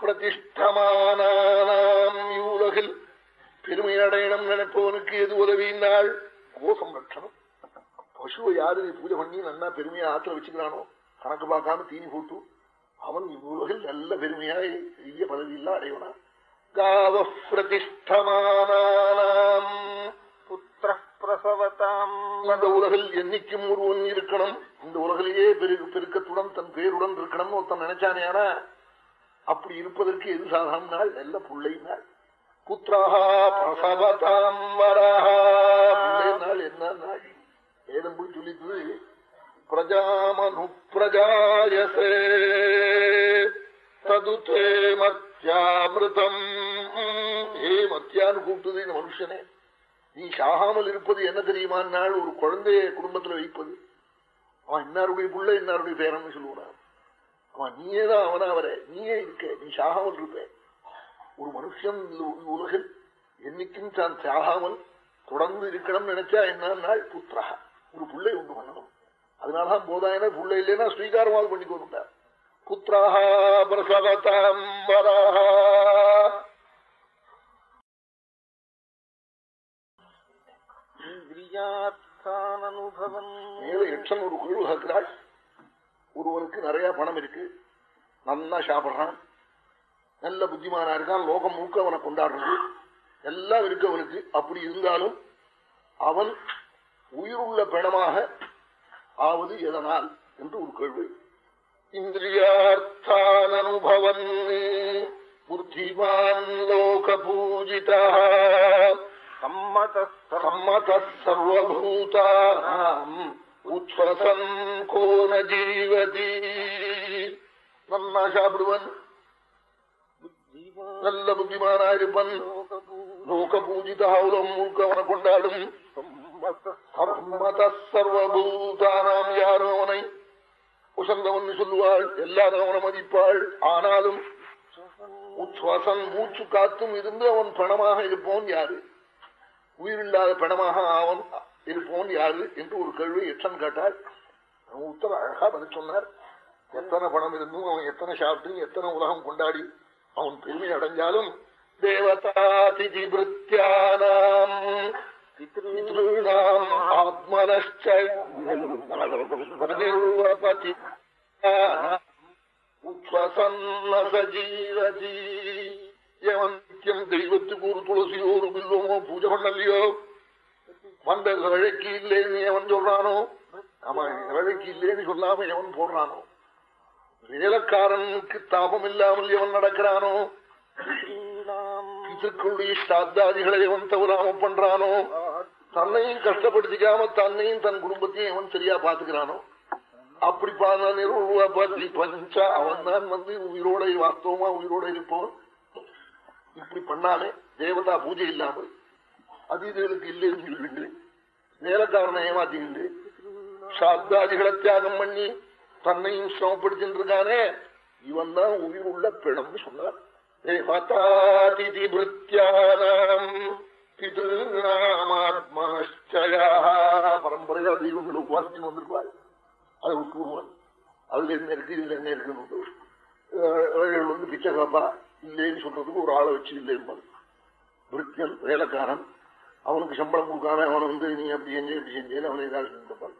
பிரதிஷ்டமானாம் இவ்வுலகில் பெருமையடையணும் நினைப்பவனுக்கு எது உதவினாள் கோசம்ரட்சணம் பசுவை யாரு பூஜை பண்ணி நல்லா பெருமையா ஆத்துல வச்சுக்கிறானோ? கணக்கு பார்க்காம தீனி போட்டு அவன் இவ்வுலகில் நல்ல பெருமையாய் பெரிய பதவி இல்ல அடைவனா? காவ பிரதிஷ்டமானாம் புத்திர பிரசவதாம் இந்த உலகில் என்னைக்கும் ஒருவன் இருக்கணும். இந்த உலகிலேயே பெருக பெருக்கத்துடன் தன் பேருடன் இருக்கணும்னு ஒருத்தன் நினைச்சானேனா அப்படி இருப்பதற்கு எது சாதாரண நாள் நல்ல பிள்ளை நாள் புத்திராம் வராஹா. நாள் என்ன நாள் வேதம் போய் சொல்லிட்டு பிரஜாமனு பிரஜாயசே ததுதே மத்தியாமிருதம் ஏ மத்தியான்னு கூப்பிட்டது இந்த மனுஷனே நீ சாகாமல் இருப்பது என்ன தெரியுமா? நாள் ஒரு குழந்தைய குடும்பத்துல வைப்பது. அவன் இன்னாருடைய புள்ள இன்னாருடைய பேரன்னு சொல்லுவான் அவன் நீயே தான் அவனா அவரை. நீயே இருக்க நீ சாகாமல் இருப்ப. ஒரு மனுஷன் இந்த உலகில் என்னைக்கும் தான் சாகாமல் தொடர்ந்து இருக்கணும்னு நினைச்சா என்ன நாள் புத்திரா. ஒரு புள்ளை உண்டு பண்ணணும். அதனாலதான் போதாயன புள்ள இல்லைன்னா ஸ்வீகாரமாக பண்ணி கொடுத்தார் புத்திராஹா பிரசவதாம் வராக மேல யட்சன் ஒரு குழு கேட்கிறாள் ஒருவனுக்கு நிறைய பணம் இருக்கு. நல்லா சாப்பிடுறான். நல்ல புத்திமானா இருக்கான். லோகம் மூக்க அவனை கொண்டாடுறது. எல்லாம் இருக்கு அவனுக்கு. அப்படி இருந்தாலும் அவன் உயிருள்ள பிணமாக ஆவது எதனால் என்று ஒரு கேள்வி. இந்திரியார்த்தான் அனுபவன் புத்திமான் லோக பூஜிதா உத்வசன் கோன ஜீவதி. நல்லா சாப்பிடுவன். நல்ல புத்திமானா இருப்பன் லோக பூஜிதா உலம் முழுக்க அவனை கொண்டாடும். சம்மத சர்வபூதானாம் யாரும் அவனை உசந்தவன் சொல்லுவாள். எல்லாரும் அவனை மதிப்பாள். ஆனாலும் உத்வாசன் மூச்சு காத்தும் இருந்து அவன் பணமாக இருப்போன் யாரு? உயிரில்லாத பணமாக அவன் இருப்போன் யாரு என்று ஒரு கேள்வி எச்சன் அவன் உத்தர அழகா பதில் சொன்னார். எத்தனை பணம் இருந்தும் அவன் எத்தனை சாப்பிட்டு எத்தனை உலகம் கொண்டாடி அவன் பெருமை அடைஞ்சாலும் தேவதாதிதி பிருத்தியானாம் பித்ருணாம் ஆத்மனி உத்வசன்னசஜீவதி எவன் நித்தியம் தெய்வத்துக்கு ஒரு துளசியோ ஒரு பில்வமோ பூஜை பண்ணலையோ? வந்த இழைக்கு இல்லைன்னு எவன் சொல்றானோ? ஆமா இழைக்கு இல்லைன்னு சொல்லாம எவன் போடுறானோ? வேலைக்காரனுக்கு தாபம் இல்லாமல் எவன் நடக்கிறானோ? பிதற்களுடைய ஸ்ராத்தாதிகளை எவன் தவறாம பண்றானோ? தன்னையும் கஷ்டப்படுத்திக்காம தன்னையும் தன் குடும்பத்தையும் எவன் சரியா பாத்துக்கிறானோ அப்படி பத்தி பஞ்ச. அவன் தான் வந்து உயிரோட வாஸ்தவமா உயிரோட இருப்பவன். இப்படி பண்ணாலே தேவதா பூஜை இல்லாமல் அதீதர்களுக்கு இல்லைன்னு சொல்லிண்டு வேலைக்காரனை ஏமாத்திக்கிண்டு சாத்தாதிகளை தியாகம் பண்ணி தன்னையும் சிரமப்படுத்திட்டு இருக்கானே இவன் தான் உயிர் உள்ள பிணம்னு சொன்னார் பரம்பரையா தெய்வங்களை உபாசிச்சு வந்திருப்பாள். அதை விட்டுருவான் அதுல என்ன இருக்கு? இதுல என்ன இருக்குன்னு வந்து பிச்சை காப்பா இல்லைன்னு சொல்றதுக்கு ஒரு ஆளை வச்சு இல்லைன்னு விருத்தியன் வேலைக்காரன். அவனுக்கு சம்பளம் கொடுக்காம அவனை வந்து நீ அப்படி செஞ்சு இப்படி செஞ்சேன்னு அவனை ஏதாவது செஞ்சிருப்பான்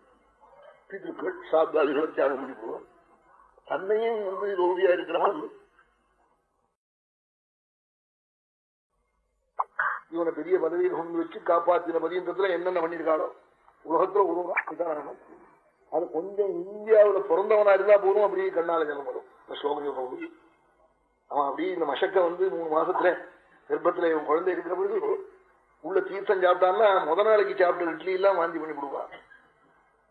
பிதுக்கள் சாத்தாதிகளை தியாகம் பண்ணி போவான் தன்னையும் வந்து ரோகியா இருக்கிறான். இவனை பெரிய பதவியை கொண்டு வச்சு காப்பாத்தின பதியந்தத்துல என்னென்ன பண்ணிருக்காளோ உலகத்துல உருவம் அது கொஞ்சம் இந்தியாவுல பிறந்தவனா இருந்தா போதும் அப்படியே கண்ணால ஜனம் வரும் இந்த ஸ்லோகம் அவன் அப்படியே இந்த மஷக்க வந்து மூணு மாசத்துல கர்ப்பத்துல இவன் குழந்தை இருக்கிற பொழுது உள்ள தீர்த்தம் சாப்பிட்டான்னா முத நாளைக்கு சாப்பிட்ட இட்லி எல்லாம் வாந்தி பண்ணி கொடுப்பான்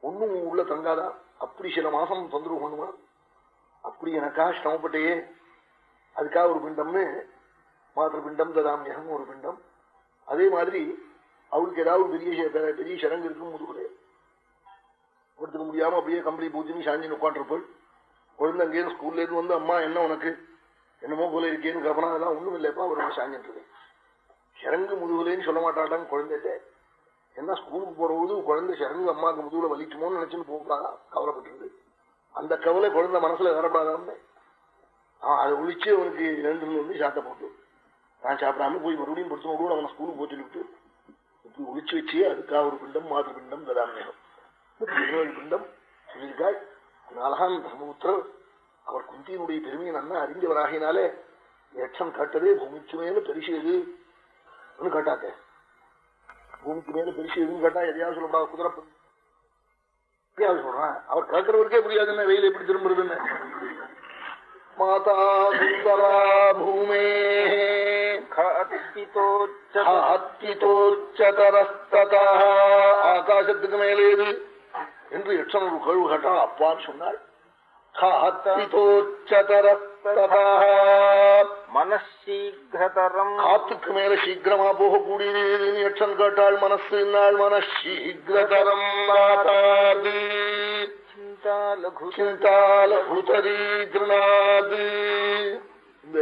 ஒண்ணும் உள்ள தங்காதான் அப்படி சில மாசம் தொந்தரவு பண்ணுவான் அப்படி எனக்கா சிரமப்பட்டையே. அதுக்காக ஒரு பிண்டம்னு மாத்திர பிண்டம் ததாமியகம் ஒரு பிண்டம். அதே மாதிரி அவளுக்கு ஏதாவது பெரிய பெரிய சடங்கு இருக்கும் முதுகுல. கொடுத்துக்க முடியாம அப்படியே கம்பளி பூஜினி சாஞ்சி உட்காந்துருப்போம் குழந்தை அங்கேயும் ஸ்கூல்ல இருந்து வந்து அம்மா என்ன உனக்கு? என்னமோ போல இருக்கேன்னு கவனம் அதெல்லாம் ஒண்ணும் இல்லப்பா அவர் சாஞ்சிட்டு இருக்கேன் சரங்கு முதுகுலேன்னு சொல்ல மாட்டாட்டாங்க குழந்தைகிட்ட என்ன ஸ்கூலுக்கு போறபோது குழந்தை சரங்கு அம்மாவுக்கு முதுகுல வலிக்குமோன்னு நினைச்சுன்னு போகலாம் கவலைப்பட்டிருக்கு அந்த கவலை குழந்தை மனசுல வரப்படாதான்னு அவன் அதை ஒழிச்சு அவனுக்கு எழுந்து வந்து சாத்த போட்டு நான் சாப்பிடாம போய் மறுபடியும் படுத்து கூட அவனை ஸ்கூலுக்கு போட்டு விட்டு இப்படி ஒழிச்சு வச்சு அதுக்காக ஒரு பிண்டம் மாதிரி பிண்டம் ததாமேகம் பிண்டம் சொல்லியிருக்காள் அழகான் தர்மபுத்திரர் அவர் குந்தியினுடைய பெருமையை நன்னா அறிந்தவராகினாலே யட்சம் காட்டதே பூமிக்கு மேல பெருசு எது? காட்டாக்க பூமிக்கு மேல பெருசு எதுன்னு கேட்டா எதையாவது சொல்லப்படாது குதிரை எதையாவது சொல்றான். அவர் கேட்கறவருக்கே புரியாதுன்னு வெயில் எப்படி திரும்புறதுன்னு. மாதா சுந்தரா பூமே ஆகாசத்துக்கு மேலேது என்று யட்சன் ஒரு கேள்வி கேட்டால் அப்பான்னு சொன்னாள். காத்துக்கு மேல சீக்கிரமா போகக்கூடியது யட்சன் கேட்டாள் மனசு நாள் மனசீகிரதரம் இந்த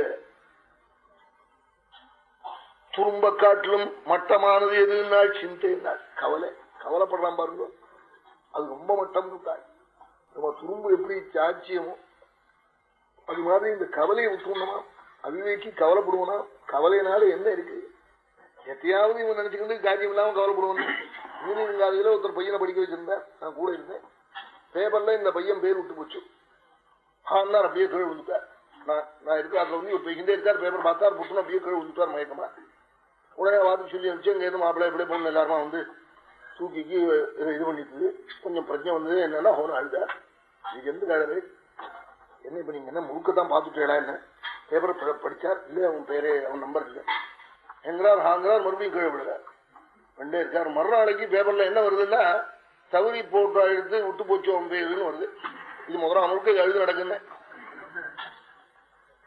துரும்ப காட்டிலும் மட்டமானது எதுனாள் சிந்தை நாள் கவலை கவலைப்படுறான் பாருங்க அது ரொம்ப மட்டம் இருக்காள் நம்ம துரும்பு எப்படி சாட்சியமோ அது மாதிரி இந்த கவலையை விட்டுணுமா அவிவேக்கி கவலைப்படுவனா கவலையினால என்ன இருக்கு? எத்தையாவது இவன் நினைச்சுக்கிட்டு காரியம் இல்லாம கவலைப்படுவான். இன்ஜினியரிங் காலேஜில் ஒருத்தர் பையனை படிக்க வச்சிருந்தேன் நான் கூட இருந்தேன். பேப்பர்ல இந்த பையன் பேர் விட்டு போச்சு. ஆனா அப்படியே கீழே விழுந்துட்டார். நான் நான் இருக்க அதுல வந்து ஒரு பையன் இருக்கார் பேப்பர் பார்த்தார் புட்டுன்னு அப்படியே கீழே விழுந்துட்டார் மயக்கமா. உடனே வார்த்தை சொல்லி அனுப்பிச்சு அங்கே இருந்து மாப்பிள்ளை எப்படி போகணும் எல்லாருமா வந்து தூக்கிக்கு இது பண்ணிட்டு கொஞ்சம் பிரச்சனை வந்தது என்னன்னா அவனு அழுதார். இது எந்த கழகு என்ன இப்ப நீங்க என்ன முழுக்கத்தான் பார்த்துட்டேடா என்ன? பேப்பர் படிச்சார். இல்ல அவன் பேரே அவன் நம்பர் இல்ல. எங்கிறார் ஹாங்கிறார் மறுபடியும் கீழே விடுறார் ரெண்டே இருக்கார் மறுநாளைக்கு பேப்பர்ல என்ன வருதுன்னா தகுதி போட்டு எடுத்து விட்டு போச்சு அவன் பேருன்னு வருது. இது முதல்ல அவனுக்கு எழுது நடக்குன்னு.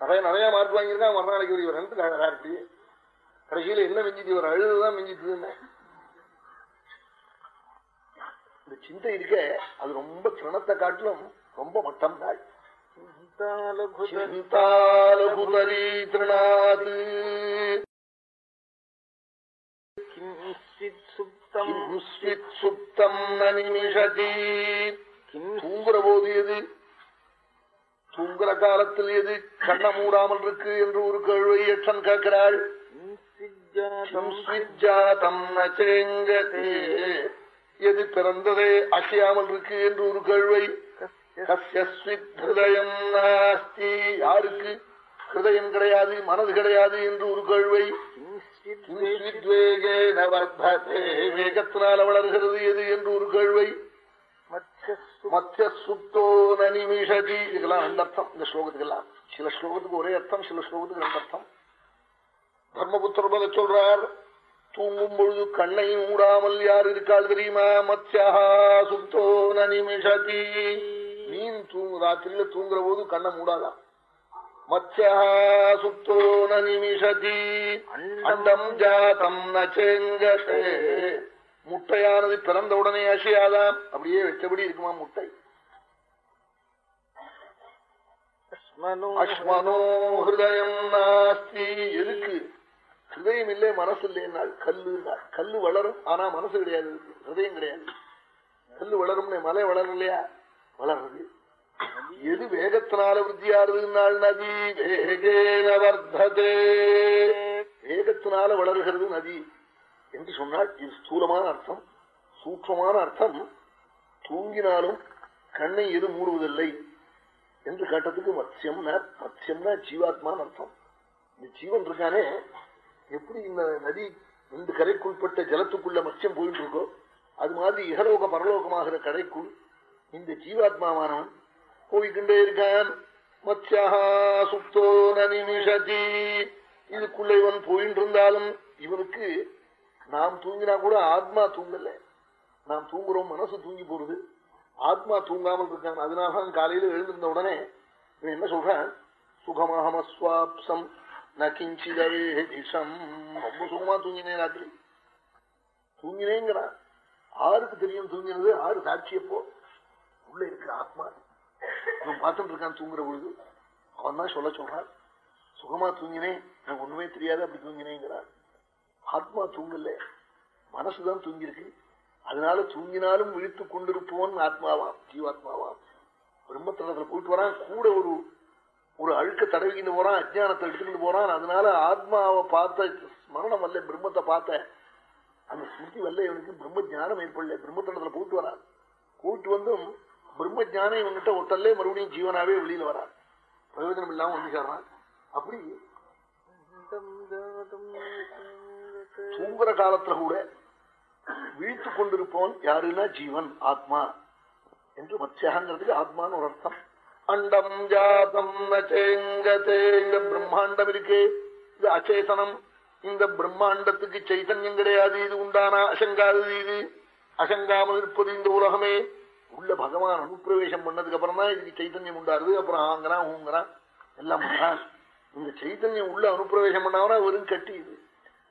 நிறைய நிறைய மார்க் வாங்கியிருக்கான். மறுநாளைக்கு ஒரு இவர் ரெண்டு கழகார்த்தி கடைசியில என்ன மிஞ்சிது இவர் அழுதுதான் மிஞ்சிட்டுன்னு இந்த சிந்தை இருக்க அது ரொம்ப சிரணத்தை காட்டிலும் ரொம்ப மட்டம் தாய் தூங்குற போது எது? தூங்குற காலத்தில் எது? கண்ண மூடாமல் இருக்கு என்று ஒரு கேள்வி யட்சன் கேட்கிறாள். எது பிறந்ததே அசையாமல் இருக்கு என்று ஒரு கேள்வை ஹிருதயம் நாஸ்தி. யாருக்கு? ஹிருதயம் கிடையாது மனது கிடையாது என்று ஒரு கேள்வை. வேகத்தினால் வளர்கிறது எது என்று ஒரு கேள்வை. மத்திய சுத்தோ நனிமிஷதி. இதுக்கெல்லாம் ரெண்டு அர்த்தம். இந்த ஸ்லோகத்துக்கெல்லாம். சில ஸ்லோகத்துக்கு ஒரே அர்த்தம் சில ஸ்லோகத்துக்கு ரெண்டு அர்த்தம். தர்மபுத்திர பத சொல்றார் தூங்கும் பொழுது கண்ணை மூடாமல் யார் இருக்காள் தெரியுமா? மத்தியா சுத்தோ நனிமிஷதி. மீன் தூங்கு ராத்திரியில தூங்குற போது கண்ணை மூடாதான் சுத்தோ நிமிஷதி அண்டம் நச்செங்கசே. முட்டையானது பிறந்த உடனே அசையாதாம் அப்படியே வச்சபடி இருக்குமா முட்டை? அஸ்மனோ ஹிருதயம் நாஸ்தி. எதுக்கு? ஹிருதயம் இல்லை மனசு இல்லைன்னாள் கல்லு கல்லு வளரும் ஆனா மனசு கிடையாது. ஹிருதயம் கிடையாது. கல்லு வளரும் மலை வளரும் இல்லையா வளர்றது எது வேகத்தினால விருத்தியாருதுனால் நதி வேகேன வர்த்ததே. வேகத்தினால வளர்கிறது நதி என்று சொன்னால் இது ஸ்தூலமான அர்த்தம் சூட்சமான அர்த்தம். தூங்கினாலும் கண்ணை எது மூடுவதில்லை என்று கேட்டதுக்கு மத்யம்னா மத்தியம்னா ஜீவாத்மான்னு அர்த்தம். இந்த ஜீவன் இருக்கானே எப்படி இந்த நதி இந்த கரைக்குள்பட்ட ஜலத்துக்குள்ள மத்தியம் போயிட்டு இருக்கோ அது மாதிரி இகலோக பரலோகமாகிற கரைக்குள் இந்த ஜீவாத்மாவானவன் போய்கின்றே இருக்கான். மத்யா சுப்தோ நிமிஷதி இதுக்குள்ள இவன் போயிட்டு இருந்தாலும் இவனுக்கு நாம் தூங்கினா கூட ஆத்மா தூங்கல. நாம் தூங்குறோம் மனசு தூங்கி போறது ஆத்மா தூங்காமல் இருக்கான். அதனால காலையில எழுந்திருந்த உடனே இவன் என்ன சொல்றான்? சுகமஹமஸ்வாப்சம் நகிஞ்சிதவேஷம் ரொம்ப சுகமா தூங்கினேன் ராத்திரி. தூங்கினேங்கிறான். ஆருக்கு தெரியும் தூங்கினது. ஆறு சாட்சியப்போ. உள்ள இருக்கு ஆத்மா இவன் பார்த்துட்டு இருக்கான் தூங்குற பொழுது. அவன் தான் சொல்ல சொல்றான் சுகமா தூங்கினேன் எனக்கு ஒண்ணுமே தெரியாது அப்படி தூங்கினேங்கிறான். ஆத்மா தூங்கல மனசுதான் தூங்கியிருக்கு. அதனால தூங்கினாலும் விழித்து கொண்டிருப்போன் ஆத்மாவாம் ஜீவாத்மாவாம். பிரம்மத்தனத்துல போயிட்டு வரான் கூட ஒரு ஒரு அழுக்க தடவிக்கிட்டு போறான் அஜானத்தை எடுத்துக்கிட்டு போறான். அதனால ஆத்மாவை பார்த்த ஸ்மரணம் வரல பிரம்மத்தை பார்த்த அந்த ஸ்மிருதி வரல இவனுக்கு பிரம்ம ஜானம் ஏற்படல. பிரம்மத்தனத்துல போயிட்டு வரான். போயிட்டு வந்தும் பிரம்ம ஜானம் இவன்கிட்ட ஒட்டல்லே மறுபடியும் ஜீவனாவே வெளியில வரான் பிரயோஜனம் இல்லாம வந்து சேர்றான் அப்படி தூங்குற காலத்துல கூட விழித்து கொண்டிருப்பவன் யாருன்னா ஜீவன் ஆத்மா என்று மத்தியாங்கிறதுக்கு ஆத்மான்னு ஒரு அர்த்தம். அண்டம் ஜாதம் நச்சேங்கதேங்க பிரம்மாண்டம் இருக்கு. இது அச்சேதனம் இந்த பிரம்மாண்டத்துக்கு சைதன்யம் கிடையாது. இது உண்டானா? அசங்காது இது. அசங்காமல் இருப்பது இந்த உலகமே. உள்ள பகவான் அனுப்பிரவேசம் பண்ணதுக்கு அப்புறம் தான் இதுக்கு சைத்தன்யம் உண்டாருது அப்புறம் ஆங்கிறான் ஊங்குறான் எல்லாம் பண்றான். இந்த சைத்தன்யம் உள்ள அனுப்பிரவேசம் பண்ணாவனா வெறும் கட்டி இது.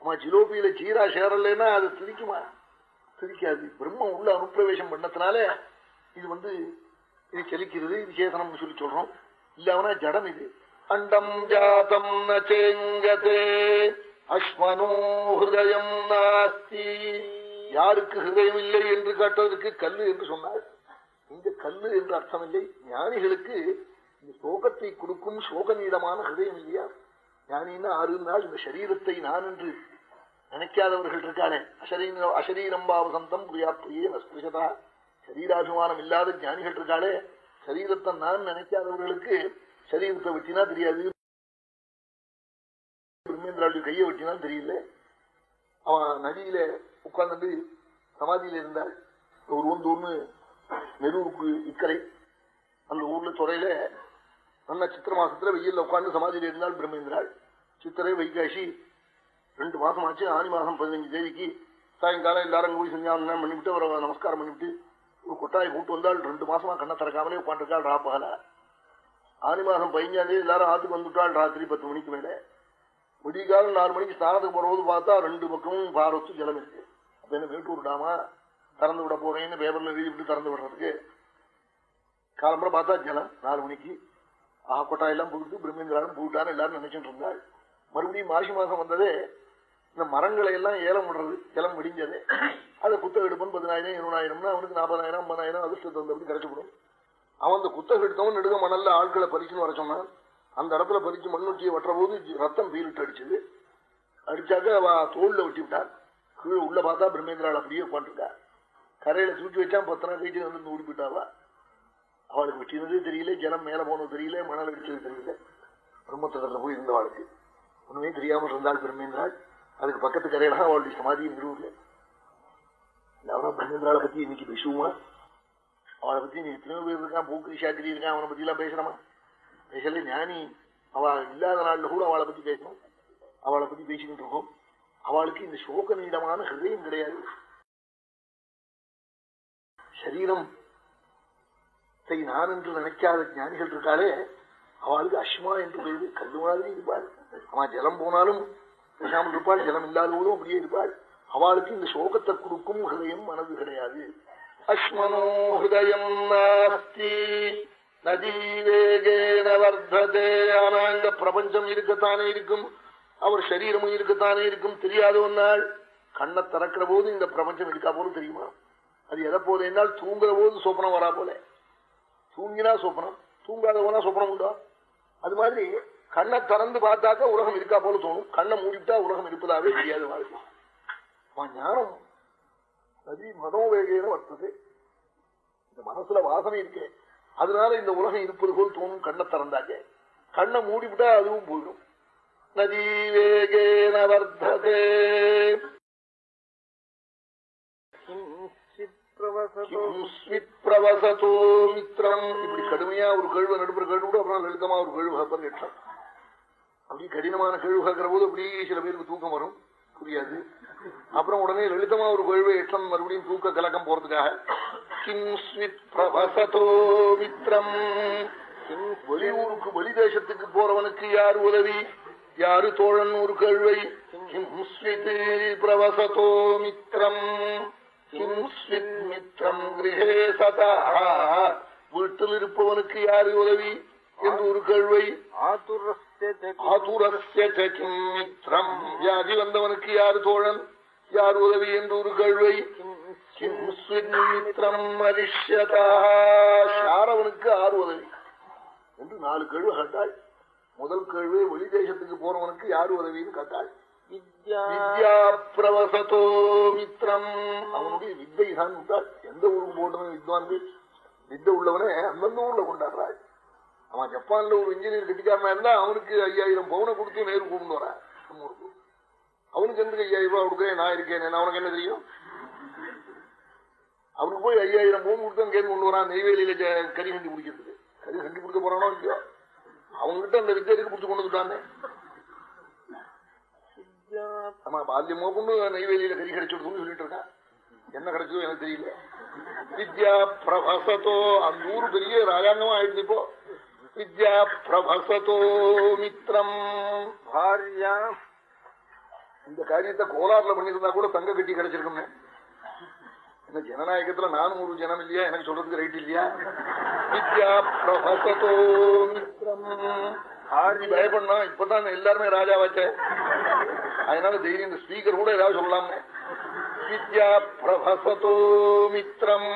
ஆமா ஜிலோபியில ஜீரா சேரலைன்னா அது திரிக்குமா? திரிக்காது. பிரம்மம் உள்ள அனுப்பிரவேசம் பண்ணதுனால இது வந்து இது செலிக்கிறது இது சேதனம் சொல்லி சொல்றோம். இல்லவனா ஜடம் இது. அண்டம் ஜாதம் நேங்கதே அஸ்மனோ ஹயம் நாஸ்தி. யாருக்கு ஹிருதயம் இல்லை என்று காட்டுவதற்கு கல்லு என்று சொன்னார். இந்த கல்லு என்று அர்த்தம் இல்லை ஞானிகளுக்கு இந்த சோகத்தை கொடுக்கும் சோக நீளமான ஹிருதயம் இல்லையா? ஞானின்னா ஆறு நாள் இந்த சரீரத்தை நான் என்று நினைக்காதவர்கள் இருக்கானே. அசரீர அசரீரம்பாவசந்தம் பிரியா நஸ்பிருஷதா. சரீராபிமானம் இல்லாத ஞானிகள் இருக்காளே. சரீரத்தை நான் நினைக்காதவர்களுக்கு சரீரத்தை வெட்டினா தெரியாது. பிரம்மேந்திராவுடைய கையை வெட்டினாலும் தெரியல. அவன் நதியில உட்கார்ந்து சமாதியில இருந்தாள். ஒரு ஊர்னு நெருவுக்கு இக்கரை. அந்த ஊர்ல துறையில நல்ல சித்திர மாசத்துல வெயில்ல உட்காந்து சமாதியில் இருந்தால் பிரம்மேந்திராள். சித்திரை வைகாசி ரெண்டு மாசம் ஆச்சு. ஆனி மாசம் பதினஞ்சு தேதிக்கு சாயங்காலம் எல்லாரும் கூடி செஞ்சாங்க பண்ணிவிட்டு அவரை நமஸ்காரம் பண்ணிவிட்டு ஒரு கொட்டாயை கூட்டு வந்தால் ரெண்டு மாசமா கண்ணை திறக்காமலே உட்காந்துருக்காள் ராப்பகல. ஆனி மாசம் பதினஞ்சாம் தேதி எல்லாரும் ஆத்துக்கு வந்துட்டாள் ராத்திரி பத்து மணிக்கு மேல. விடிகாலம் நாலு மணிக்கு ஸ்நானத்துக்கு போறபோது பார்த்தா ரெண்டு பக்கமும் பாரத்து ஜலம் இருக்கு. அப்ப என்ன வேட்டூர் டாமா? திறந்து விட போறேன்னு பேப்பர்ல எழுதி விட்டு திறந்து விடுறதுக்கு காலம்புற பார்த்தா ஜலம் நாலு மணிக்கு. ஆஹா கொட்டாயெல்லாம் போயிட்டு பிரம்மேந்திராலும் போயிட்டான்னு எல்லாரும் நினைச்சிட்டு இருந்தாள் மறுபடியும் மாசி மாசம் வந்ததே இந்த மரங்களை எல்லாம் ஏலம் விடுறது ஜலம் விடிஞ்சது. அதை குத்தகை எடுப்பன் பதினாயிரம் இருபதாயிரம்னா அவனுக்கு நாற்பதாயிரம் ஐம்பதாயிரம் அதிர்ஷ்டத்தை வந்து கிடைச்சிவிடும். அவன் அந்த குத்தகை எடுத்தவன் நெடுக மணல்ல ஆட்களை பறிச்சுன்னு வர சொன்னான். அந்த இடத்துல பறிச்சு மண்ணுச்சியை வட்டுற போது ரத்தம் பீலிட்டு அடிச்சது. அடிச்சாக்க அவ தோல்ல ஒட்டி விட்டான் கீழே உள்ள பார்த்தா பிரம்மேந்திரால் அப்படியே உட்காந்துருக்கா கரையில தூக்கி வச்சா பத்தனா கழிச்சு வந்து ஊடி போயிட்டாவா? அவளுக்கு வெட்டினதே தெரியல ஜனம் மேல போனது தெரியல மணல் அடிச்சது தெரியல. பிரம்மத்தடத்துல போய் இருந்தவாளுக்கு ஒண்ணுமே தெரியாமல் இருந்தாள் பிரம்மேந்திராள் அதுக்கு பக்கத்து கரையில அவளுடைய சமாதி நிறுவல அவனா பிரம்மேந்திராளை பத்தி இன்னைக்கு பேசுவோமா? அவளை பத்தி நீ எத்தனையோ பேர் இருக்கான் பூக்கிரி சாக்கிரி இருக்கான் அவனை பத்தி எல்லாம் பேசுறமா? பேசல ஞானி. அவ இல்லாத நாள்ல கூட அவளை பத்தி பேசணும். அவளை பத்தி பேசிக்கிட்டு இருக்கோம். அவளுக்கு இந்த சோக நீளமான ஹிருதயம் கிடையாது. சரீரம். நான் என்று நினைக்காத ஞானிகள் இருக்காளே அவளுக்கு அஷ்மா என்று பெயரு கல்லு மாதிரி இருப்பாள். அவன் ஜலம் போனாலும் பேசாமல் இருப்பாள் ஜலம் இல்லாத போதும் அப்படியே இருப்பாள். அவளுக்கு இந்த சோகத்தை கொடுக்கும் ஹிருதயம் மனது கிடையாது. அஸ்மனோ ஹிருதயம் நாஸ்தி நதி ஆனா பிரபஞ்சம் இருக்கத்தானே இருக்கும் அவர் சரீரமும் இருக்கத்தானே இருக்கும் தெரியாத ஒன்னால் கண்ணை திறக்கிற போது இந்த பிரபஞ்சம் இருக்கா போல தெரியுமா? அது எதை போல என்னால் தூங்குற போது சொப்னம் வரா போல. தூங்கினா சொப்னம் தூங்காத போனா சொப்னம் உண்டா? அது மாதிரி கண்ணை திறந்து பார்த்தாக்க உலகம் இருக்கா போல தோணும். கண்ணை மூடிட்டா உலகம் இருப்பதாவே தெரியாது வாழ்க்கை ஞானம். நதி மனோவேகேன வர்த்தது. இந்த மனசுல வாசனை இருக்கே. அதனால இந்த உலகம் இருப்பது போல் தோணும் கண்ணை திறந்தாக்க. கண்ணை மூடிவிட்டா அதுவும் போயிடும். நதி வேகேன வர்த்ததே. பிரவசத்தோ மித்திரம் இப்படி கடுமையா ஒரு கேள்வி நடுப்புற கேள்வி அப்புறம் லலிதமா ஒரு கேள்வி கேட்பர் கேட்டான் அப்படி கடினமான கேள்வி கேட்கிற போது அப்படி சில பேருக்கு தூக்கம் வரும். புரியாது. அப்புறம் உடனே லலிதமா ஒரு கேள்வி எட்டம் மறுபடியும் தூக்க கலக்கம் போறதுக்காக. மித்திரம் வெளியூருக்கு வெளி தேசத்துக்கு போறவனுக்கு யார் உதவி? யாரு தோழன் ஒரு கேள்வை? கிம் ஸ்மித் மித்திரம் கிரகே சதா. வீட்டில் இருப்பவனுக்கு யாரு உதவி என்று ஒரு கேள்வை. மித்திரம் வியாதி வந்தவனுக்கு யாரு தோழன்? யார் உதவி என்று ஒரு கேள்வை. சாரவனுக்கு ஆறு உதவி? என்று நாலு கேள்வி கேட்டாள். முதல் கேள்வி வெளி தேசத்துக்கு போறவனுக்கு யாரு உதவின்னு கேட்டாள். வித்யா மித்ரம். அவனுடைய வித்தை தான் விட்டாள் எந்த ஊருக்கு போட்டவன் வித்வான்கள் வித்தை உள்ளவனே அந்தந்த ஊர்ல கொண்டாடுறாள் அவன் ஜப்பான்ல ஒரு இன்ஜினியர் கட்டிக்காம இருந்தா அவனுக்கு ஐயாயிரம் பவுனை கொடுத்து நேரு கூண்டு வரான் ஊருக்கு அவனுக்கு எந்த ஐயாயிரம் ரூபாய் கொடுக்குறேன்? நான் இருக்கேன். அவனுக்கு என்ன தெரியும்? அவனுக்கு போய் ஐயாயிரம் பவுன் கொடுத்து அங்கே கொண்டு வரான் நெய்வேலியில கறி கண்டி குடிக்கிறதுக்கு கறி கண்டி கொடுக்க போறானோ இல்லையோ? அவங்ககிட்ட அந்த வித்தியாசத்துக்கு பிடிச்சு கொண்டு வந்துட்டானே? ஆமா பால்யமோ கொண்டு நெய்வேலியில கறி கிடைச்சிடுதுன்னு சொல்லிட்டு இருக்கான் என்ன கிடைச்சதோ எனக்கு தெரியல. வித்யா பிரபசத்தோ அந்த ஊரு பெரிய ராஜாங்கமா ஆயிடுச்சு இப்போ. வித்யா பிரபசத்தோ மித்ரம். பாரியா? இந்த காரியத்தை கோலாறுல பண்ணியிருந்தா கூட தங்க கட்டி கிடைச்சிருக்குமே. இந்த ஜனநாயகத்துல நானும் ஒரு ஜனம் இல்லையா? எனக்கு சொல்றதுக்கு ரைட் இல்லையா? வித்யா பிரபசத்தோ மித்ரம். பயப்படணும். இப்பதான் எல்லாருமே ராஜா வச்ச. அதனால தைரியம் இந்த ஸ்பீக்கர் கூட ஏதாவது சொல்லலாமே. வித்யா பிரபசத்தோ மித்ரம்.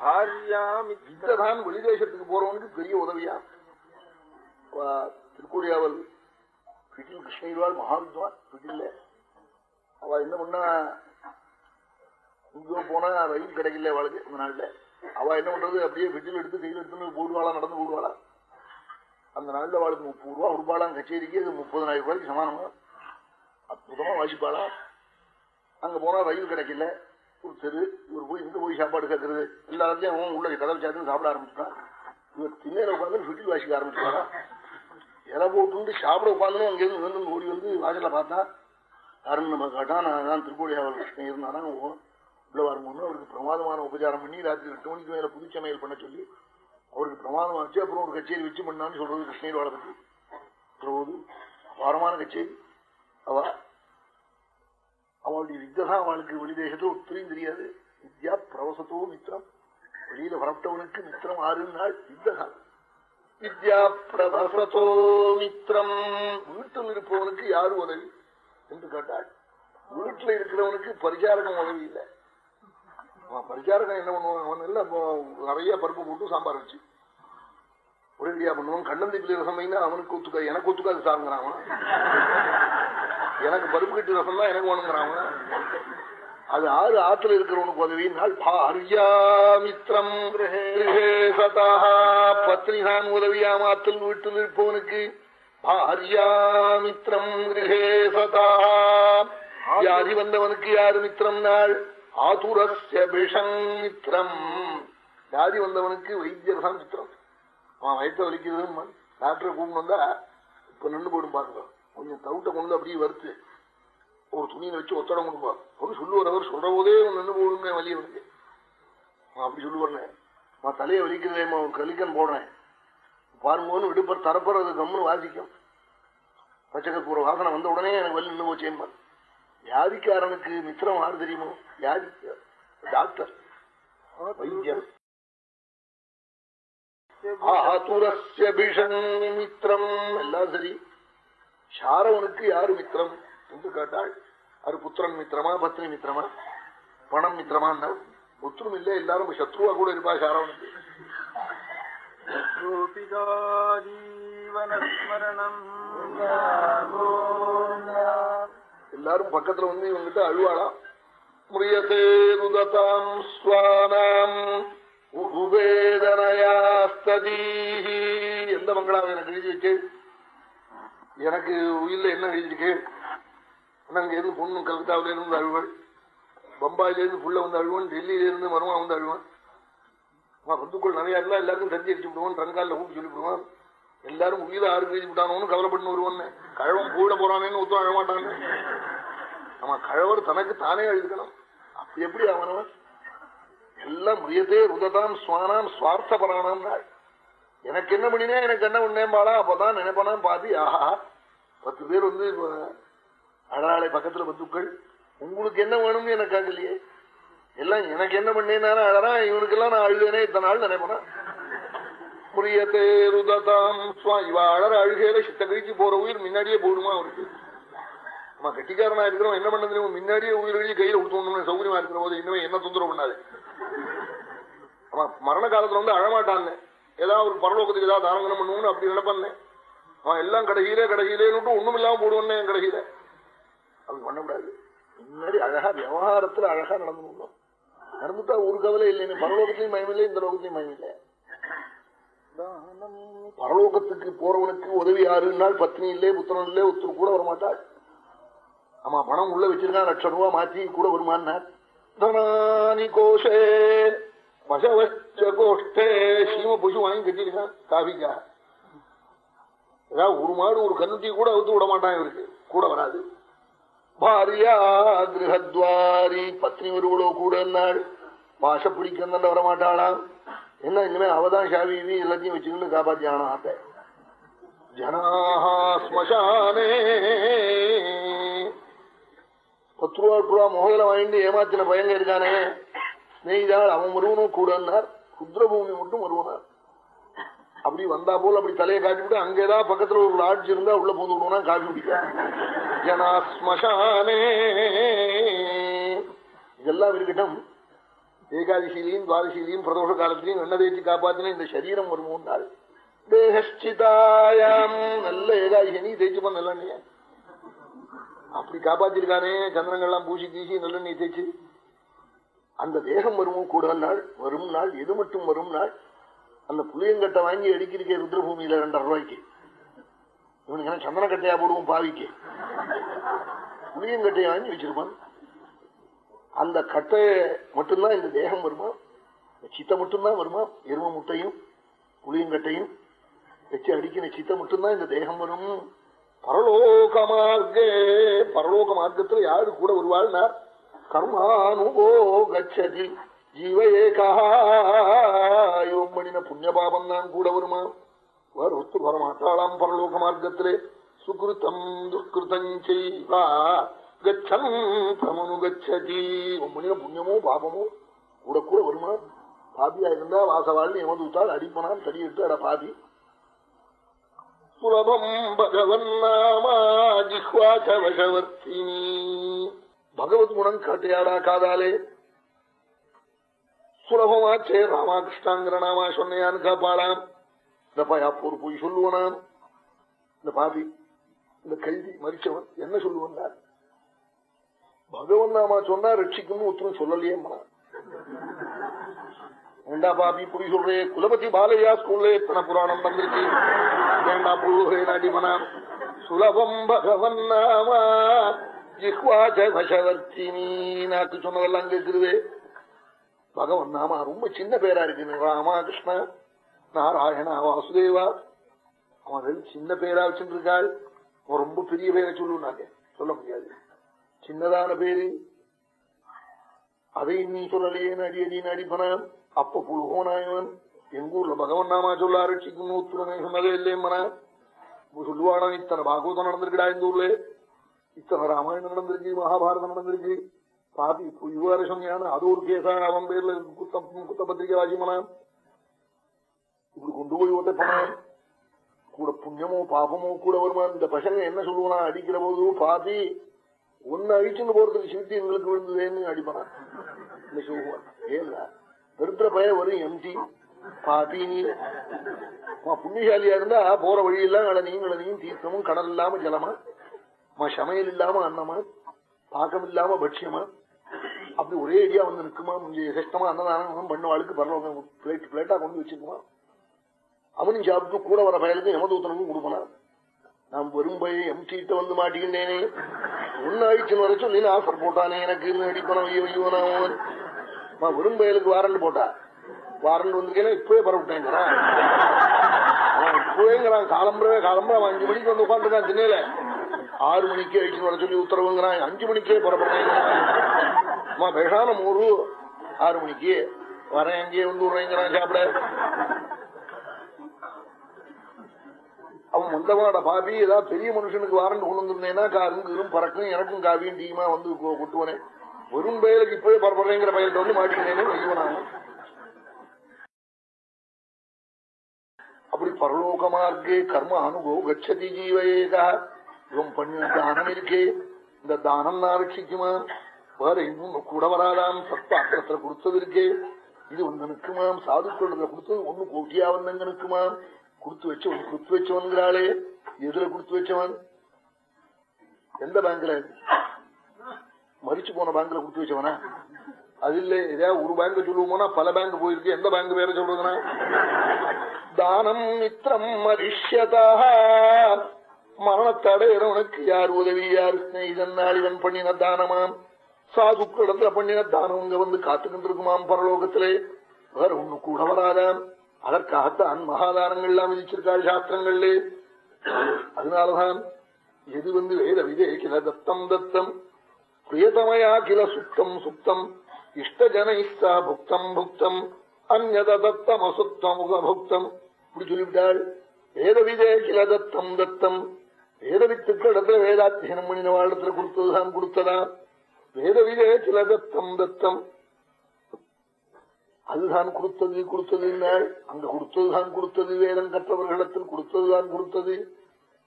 பாரியா வித்ததான் வெளிதேசத்துக்கு போறவனுக்கு பெரிய உதவியா? திருக்கோடியாவல் பிடில் கிருஷ்ணகிரிவாள் மகாவித்வான் பிடில்ல அவ என்ன பண்ணா இங்கோ போனா ரயில் கிடைக்கல அவளுக்கு இந்த நாள்ல அவ என்ன பண்றது அப்படியே பிடில் எடுத்து கையில் எடுத்துன்னு போடுவாளா நடந்து போடுவாளா? அந்த நாள்ல அவளுக்கு முப்பது ரூபா கொடுப்பாளாம் கச்சேரிக்கு அது முப்பதனாயிரம் ரூபாய்க்கு சமானமா? அற்புதமா வாசிப்பாளா? அங்க போனா ரயில் கிடைக்கல ஒரு தெரு இவர் போய் இங்க போய் சாப்பாடு கேட்கறது எல்லாத்தையும் அவன் உள்ள கதவை சாத்து சாப்பிட ஆரம்பிச்சுட்டான். இவர் திண்ணையில உட்காந்து ஃபிட்டில் வாசிக்க ஆரம்பிச்சுட்டாரா இலை போட்டு சாப்பிட உட்காந்து அங்கேருந்து வந்து ஓடி வந்து வாசல பார்த்தா யாருன்னு நம்ம கேட்டா நான் தான் திருக்கோடியாவல் கிருஷ்ணன் இருந்தானா உள்ள வரும்போது அவருக்கு பிரமாதமான உபச்சாரம் பண்ணி ராத்திரி எட்டு மணிக்கு மேல புதுச்சமையல் பண்ண சொல்லி அவருக்கு பிரமாதம் வச்சு அப்புறம் ஒரு கச்சேரி வச்சு பண்ணான்னு சொல்றது கிருஷ்ணகிரிவாளை பத்தி. பிரபோது அபாரமான கச்சேரி. அவ அவளுடைய வித்ததான் அவளுக்கு வெளி தேசத்துல ஒத்திரியும் தெரியாது. வித்யா பிரவசத்தோ மித்திரம் வெளியில புறப்பட்டவனுக்கு மித்திரம் ஆறு நாள் வித்ததான் வித்யா பிரபசத்தோ மித்திரம் வீட்டில் இருப்பவனுக்கு யாரு உதவி? என்று கேட்டாள் வீட்டுல இருக்கிறவனுக்கு பரிச்சாரகம் உதவி இல்லை. அவன் பரிச்சாரகம் என்ன பண்ணுவான்? இல்ல நிறைய பருப்பு போட்டு சாம்பார் வச்சு. உடனடியா பண்ணுவான். கண்ணந்தி பிள்ளை ரசமைனா அவனுக்கு ஒத்துக்கா எனக்கு ஒத்துக்காது சாருங்கிறான் அவன். எனக்கு பருப்பு கட்டி ரசம் தான் எனக்கு வேணுங்கிறான் அவன். அது ஆறு ஆத்துல இருக்கிறவனுக்கு உதவினால் பாரியாமித்ரம் சதா பத்னி தான் உதவியாம் ஆத்தில் வீட்டில் இருப்பவனுக்கு பாரியாமித்ரம் வியாதி வந்தவனுக்கு யாரு மித்திரம் நாள் ஆதுரஸ்ய விஷம் மித்திரம் வியாதி வந்தவனுக்கு வைத்தியர் தான் மித்திரம் அவன் வயிற்ற வலிக்கிறது டாக்டரை கூப்பிட்டு வந்தா இப்ப நின்று போயிடும் பாருங்க. கொஞ்சம் தவிட்ட கொண்டு அப்படியே வறுத்து ஒரு துணியை வச்சு ஒத்தடம் கொடுப்பார் ஒன்று சொல்லுவார் அவர் சொல்ற போதே நின்று போடுங்க வலி வருது அப்படி சொல்லுவாருங்க நான் தலையை வலிக்கிறதே ஒரு கலிக்கன் போடுறேன். பாருங்கன்னு விடுப்பர் தரப்பர் அது கம்முன்னு வாசிக்கும். பச்சைக்கற்பூர வாசனை வந்த உடனே எனக்கு வலி நின்று போச்சேன் வியாதிக்காரனுக்கு மித்திரம் யாரு தெரியுமோ? வியாதி டாக்டர் வைத்தியர். ஆதுரஸ்ய பிஷன் மித்திரம் எல்லாம் சரி. சாரவனுக்கு யாரு மித்திரம்? என்று கேட்டாள் அது புத்திரன் மித்திரமா பத்னி மித்திரமா? பணம் மித்திரமா ஒத்துரும் இல்ல எல்லாரும் சத்ருவா கூட இருப்பா சாரவனுக்கு. எல்லாரும் பக்கத்துல வந்து இவங்கிட்ட அழுவாளா முரியதே ருததாம் ஸ்வானாம். உகுவேதனையாஸ்ததீஹி எந்த மங்களாவை எனக்கு எழுதியிருக்கு எனக்கு உயிரில் என்ன எழுதியிருக்கு அங்க எதுவும் பொண்ணு கல்கத்தாவிலேருந்து இருந்து அழுவள்? பம்பாயிலேருந்து புள்ள வந்து அழுவன் டெல்லியிலேருந்து மருமா வந்து அழுவன். பந்துக்குள் நிறைய இருந்தா எல்லாருக்கும் தந்தி அடிச்சு விடுவான் ரங்கால கூப்பிட்டு சொல்லிவிடுவான் எல்லாரும் உயிரை ஆறு எழுதி விட்டானோன்னு கவலைப்பட்டு வருவான் கழவன் போயிட போறானேன்னு ஒத்தும் அழ நம்ம ஆமா கழவர் தனக்கு தானே எழுதிக்கணும் அப்படி எப்படி அவனவன் எல்லாம் முயத்தே ருததாம் சுவானாம் சுவார்த்தபரானாம் நாள். எனக்கு என்ன பண்ணினே எனக்கு என்ன பண்ணேன் அப்பதான் நினைப்பனா பாதி. ஆஹா. பத்து பேர் வந்து இப்ப பக்கத்துல பத்துக்கள் உங்களுக்கு என்ன வேணும்னு எனக்கு ஆகலையே. எல்லாம் எனக்கு என்ன பண்ணேனாலும் இவனுக்கு இவனுக்கெல்லாம் நான் அழுதேனே இத்தனை நாள் நினைப்பனா? முரியத்தே ருததாம் இவ அழற அழுகையில சித்த கழிச்சு போற உயிர் முன்னாடியே போடுமா அவருக்கு? நம்ம கட்டிக்காரனா இருக்கிறோம் என்ன பண்ண தெரியும்? முன்னாடியே உயிர் கழிச்சு கையில கொடுத்தோம்னு சௌகரியமா இருக்கிற போது இன்னுமே என்ன தொந்தரவு பண்ணாது. அவன் மரண காலத்துல வந்து அழமாட்டான்னு. ஏதாவது ஒரு பரலோகத்துக்கு ஏதாவது தாரங்கனம் பண்ணுவோம்னு அப்படி நினைப்பேன் அவன் எல்லாம் கடைசியிலே கடைசியிலேன்னு ஒண்ணும் இல்லாம போடுவானே என் கடைசியில அது பண்ணக்கூடாது. முன்னாடி அழகா விவகாரத்துல அழகா நடந்து நடந்துட்டா ஒரு கவலை இல்லைன்னு பரலோகத்திலையும் மயமில்லை இந்த லோகத்திலையும் மயமில்லை. பரலோகத்துக்கு போறவனுக்கு உதவி யாருன்னால் பத்னி இல்லே புத்திரன் இல்லே ஒருத்தர் கூட வரமாட்டாள். ஆமா பணம் உள்ள வச்சிருக்கான் லட்சம் ரூபா மாற்றி கூட வருமானார் தனானி கோஷே. பசவச்ச சீம பசு வாங்கி கட்டிருக்கான் காபிக்கா ஏதாவது ஒரு மாடு ஒரு கண்ணுட்டி கூட அவுத்து விட மாட்டான் இவருக்கு கூட வராது பாரியா கிரகத்வாரி பத்னி ஒருவளோ கூட நாள் பாஷ பிடிக்க வரமாட்டாளாம் என்ன இனிமேல் அவதான் ஷாவி எல்லாத்தையும் வச்சுக்கிட்டு காப்பாத்தி ஆனா ஆத்த ஜனாஹா ஸ்மசானே பத்து ரூபா எட்டு ரூபா முகல வாங்கிட்டு ஏமாத்தின பயங்க இருக்கானே ஸ்னேகிதாள் அவன் வருவனும் கூடன்னார். ருத்ரபூமி மட்டும் வருவனார் அப்படி வந்தா போல அப்படி தலையை காட்டிவிட்டு அங்கேதான் பக்கத்துல ஒரு லாட்ஜ் இருந்தா உள்ள போந்து விடுவோம்னா காட்டி குடிக்க ஜனா ஸ்மசானே. இதெல்லாம் இருக்கட்டும். ஏகாதசியிலையும் துவாதசியிலையும் பிரதோஷ காலத்திலையும் எண்ணெய் தேய்ச்சி காப்பாத்தின இந்த சரீரம் வருமோன்னாள் தேகஸ்டிதாயாம் நல்ல ஏகாதசி நீ பண்ண நல்லெண்ணெய. அப்படி காப்பாத்திருக்கானே சந்திரங்கள்லாம் பூசி தீசி நல்லெண்ணெய் தேய்ச்சி அந்த தேகம் வரும் கூட நாள் வரும் நாள் எது மட்டும் வரும் நாள்? அந்த புளியங்கட்டை வாங்கி அடிக்கிறக்கே ருத்ரபூமியில ரெண்டரை ரூபாய்க்கு. இவனுக்கு என்ன சந்தன கட்டையா போடுவோம் பாவிக்கு. புளியங்கட்டையை வாங்கி வச்சிருப்பான். அந்த கட்டை மட்டும்தான் இந்த தேகம் வருமா? சித்த மட்டும்தான் வருமா? எரும முட்டையும் புளியங்கட்டையும் வச்சு அடிக்கிற சித்த மட்டும்தான் இந்த தேகம் வரும். பரலோக மார்க்கே பரலோக மார்க்கத்துல யாரு கூட வருவாள்னார்? கர்மானுகோ கச்சதி ஜீவ ஏகாயோம் பண்ணின புண்ணிய பாபம் தான் கூட வருமா? வேறு ஒத்து வரமாட்டாளாம் பரலோக மார்க்கத்திலே. சுகிருத்தம் துஷ்கிருத்தம் செய்வா. கச்சம் தமனு கச்சதி பண்ணின புண்ணியமோ பாபமோ கூட கூட வருமா? பாபியா இருந்தா வாசவாள்னு எமதுத்தால் அடிப்பனான் தடியிட்டு அட பாபி. சுலபம் பகவன் நாமா ஜிஹ்வாச்சவசவர்த்தினி பகவத் குணம் காட்டையாடா காதாலே சுலபமாச்சே ராமாகிருஷ்ணாங்கிற நாமா சொன்னையான்னு காப்பாளாம். இந்த பயா ஒரு பொய் சொல்லுவனாம். இந்த பாபி இந்த கல்வி மறிச்சவன் என்ன சொல்லுவன் பகவன் நாமா சொன்னா ரட்சிக்கும்னு ஒருத்தரும் சொல்லலையே ஏண்டா பாபி புடி சொல்றே? குலபதி பாலையா ஸ்கூல்ல எத்தனை புராணம் வந்திருக்கு. ஏண்டா புழுகை நடிமனா சுலபம் பகவன் நாமா ஜிஹ்வாச்ச நாக்கு சொன்னதெல்லாம் கேட்கிறதே பகவன் நாமா ரொம்ப சின்ன பேரா இருக்கு ராமா கிருஷ்ணா நாராயணா வாசுதேவா. அவன் சின்ன பேரா வச்சுட்டு இருக்காள் அவன் ரொம்ப பெரிய பேரை சொல்லுனாங்க. சொல்ல முடியாது. சின்னதான பேரு. அதை நீ சொல்லலையே நடி அடி நடிப்பனான் அப்ப புழுகோனாயவன். எங்க ஊர்ல பகவன் நாமா சொல்ல ஆரட்சிக்கும் நூத்துறமே சொன்னதே இல்லையம்மனா சொல்லுவானா இத்தனை பாகவதம் நடந்திருக்கா இந்த ஊர்ல. இத்தனை ராமாயணம் நடந்திருக்கு மகாபாரதம் நடந்திருக்கு பாபி இப்போ இவ்வாறு சொன்னியான அது ஒரு கேசா அவன் பேர்ல குத்த குத்த பத்திரிகை வாசிமனா இப்படி கொண்டு போய் ஓட்ட போனான் கூட புண்ணியமோ பாபமோ கூட வருமா இந்த பசங்க என்ன சொல்லுவானா அடிக்கிற போது பாபி ஒன்னு அழிச்சுன்னு போறதுக்கு சிரித்து எங்களுக்கு விழுந்ததுன்னு அடிப்பான் இந்த சொல்லுவான் ஏன்னா பெருத்த பய வரும் எம்டி பாபி நீ புண்ணியசாலியா இருந்தா போற வழியெல்லாம் இளநீயும் இளநீயும் தீர்த்தமும் கடல் இல்லாம ஜலமா சமையல் இல்லாம அன்னமா பாக்கம் இல்லாம பட்சியமா அப்படி ஒரே ஐடியா வந்து நிற்குமா? கொஞ்சம் கஷ்டமா அன்னதானம் பண்ணுவாளுக்கு பரவாயில்ல. பிளேட் பிளேட்டா கொண்டு வச்சுக்குமா அவனும் சாப்பிட்டு கூட வர பயலுக்கு யமதூத்தனுக்கும் கொடுப்பனா? நான் வெறும்பை எம்டிட்ட வந்து மாட்டிக்கிட்டேனே. ஒன்னு ஆயிடுச்சுன்னு வர சொல்லி ஆஃபர் போட்டானே எனக்கு. அடிப்பணம் ஐயோனான் வெறும் பயலுக்கு வாரண்ட் போட்டா? வாரண்ட் வந்திருக்கேன்னா இப்பவே பரவிட்டேங்கிறான் அவன் இப்பவேங்கிறான். காலம்பரவே காலம்பரம் அஞ்சு மணிக்கு வந்து உட்காந்துருக்கான் திண்ணையில. ஆறு மணிக்கு அழிச்சு வர சொல்லி உத்தரவுங்கிறான் அஞ்சு மணிக்கே புறப்படுறேன் பேசான ஊரு ஆறு மணிக்கு வரேன் அங்கேயே வந்து விடுறேங்கிறான் சாப்பிட. அவன் வந்தவாட பாபி ஏதாவது பெரிய மனுஷனுக்கு வாரண்ட் கொண்டு வந்திருந்தேன்னா காருங்கும் பறக்கும் எனக்கும் காவியும் டீமா வந்து கொட்டுவனே வெறும் பயலுக்கு இப்பவே பரப்படுறேங்கிற பயல்கிட்ட வந்து மாட்டிக்கினேன்னு வைவனாங்க அப்படி பரலோகமார்க்கே கர்ம அனுபவ கச்சதி ஜீவஏகா இவன் பண்ண தானம் இருக்கே இந்த தானம் நான் ரட்சிக்குமா வேற இன்னும் கூட வராதாம் சத்தாத்திரத்துல கொடுத்தது இருக்கே இது ஒன்னு நிற்குமாம் சாதுக்கள் கொடுத்தது ஒன்னு கோட்டியா வந்தங்க நிற்குமாம் கொடுத்து வச்சு ஒன்று கொடுத்து வச்சவன்கிறாளே எதுல கொடுத்து வச்சவன் எந்த பேங்க்ல மறிச்சு போன பேங்க்ல கொடுத்து வச்சவனா அது இல்ல ஏதாவது ஒரு பேங்க் சொல்லுவோம்னா பல பேங்க் போயிருக்கு எந்த பேங்க் பேர சொல்றதுனா தானம் மித்திரம் மரிஷதா மரிஷ்யதா மரணத்தடையறவனுக்கு யார் உதவி யார் ஸ்நேகிதன் நாளிவன் பண்ணின தானமாம்? சாதுக்களிடத்துல பண்ணின தானம் இங்க வந்து காத்துக்கிட்டு இருக்குமாம் பரலோகத்திலே. வேற ஒண்ணு கூட வராதாம். அதற்காகத்தான் மகாதானங்கள்லாம் விதிச்சிருக்காள் சாஸ்திரங்கள்ல. அதனாலதான் எது வந்து வேத விதே கில தத்தம் தத்தம். பிரியதமயா கில சுத்தம் சுத்தம். இஷ்டஜனைஸ்தா புக்தம் புக்தம். அந்நத தத்தம் அசுத்தம் உகபுக்தம் இப்படி சொல்லிவிட்டாள் வேத விதே கில தத்தம் தத்தம். வேத வித்துக்கள் இடத்துல வேதாத்தியனம் பண்ணின வாழ்த்துல கொடுத்ததுதான் கொடுத்ததாம். வேதவிதே சில தத்தம். தத்தம் அதுதான் கொடுத்தது கொடுத்தது நாள் அங்க கொடுத்ததுதான் கொடுத்தது வேதம் கற்றவர்களிடத்தில் கொடுத்ததுதான் கொடுத்தது.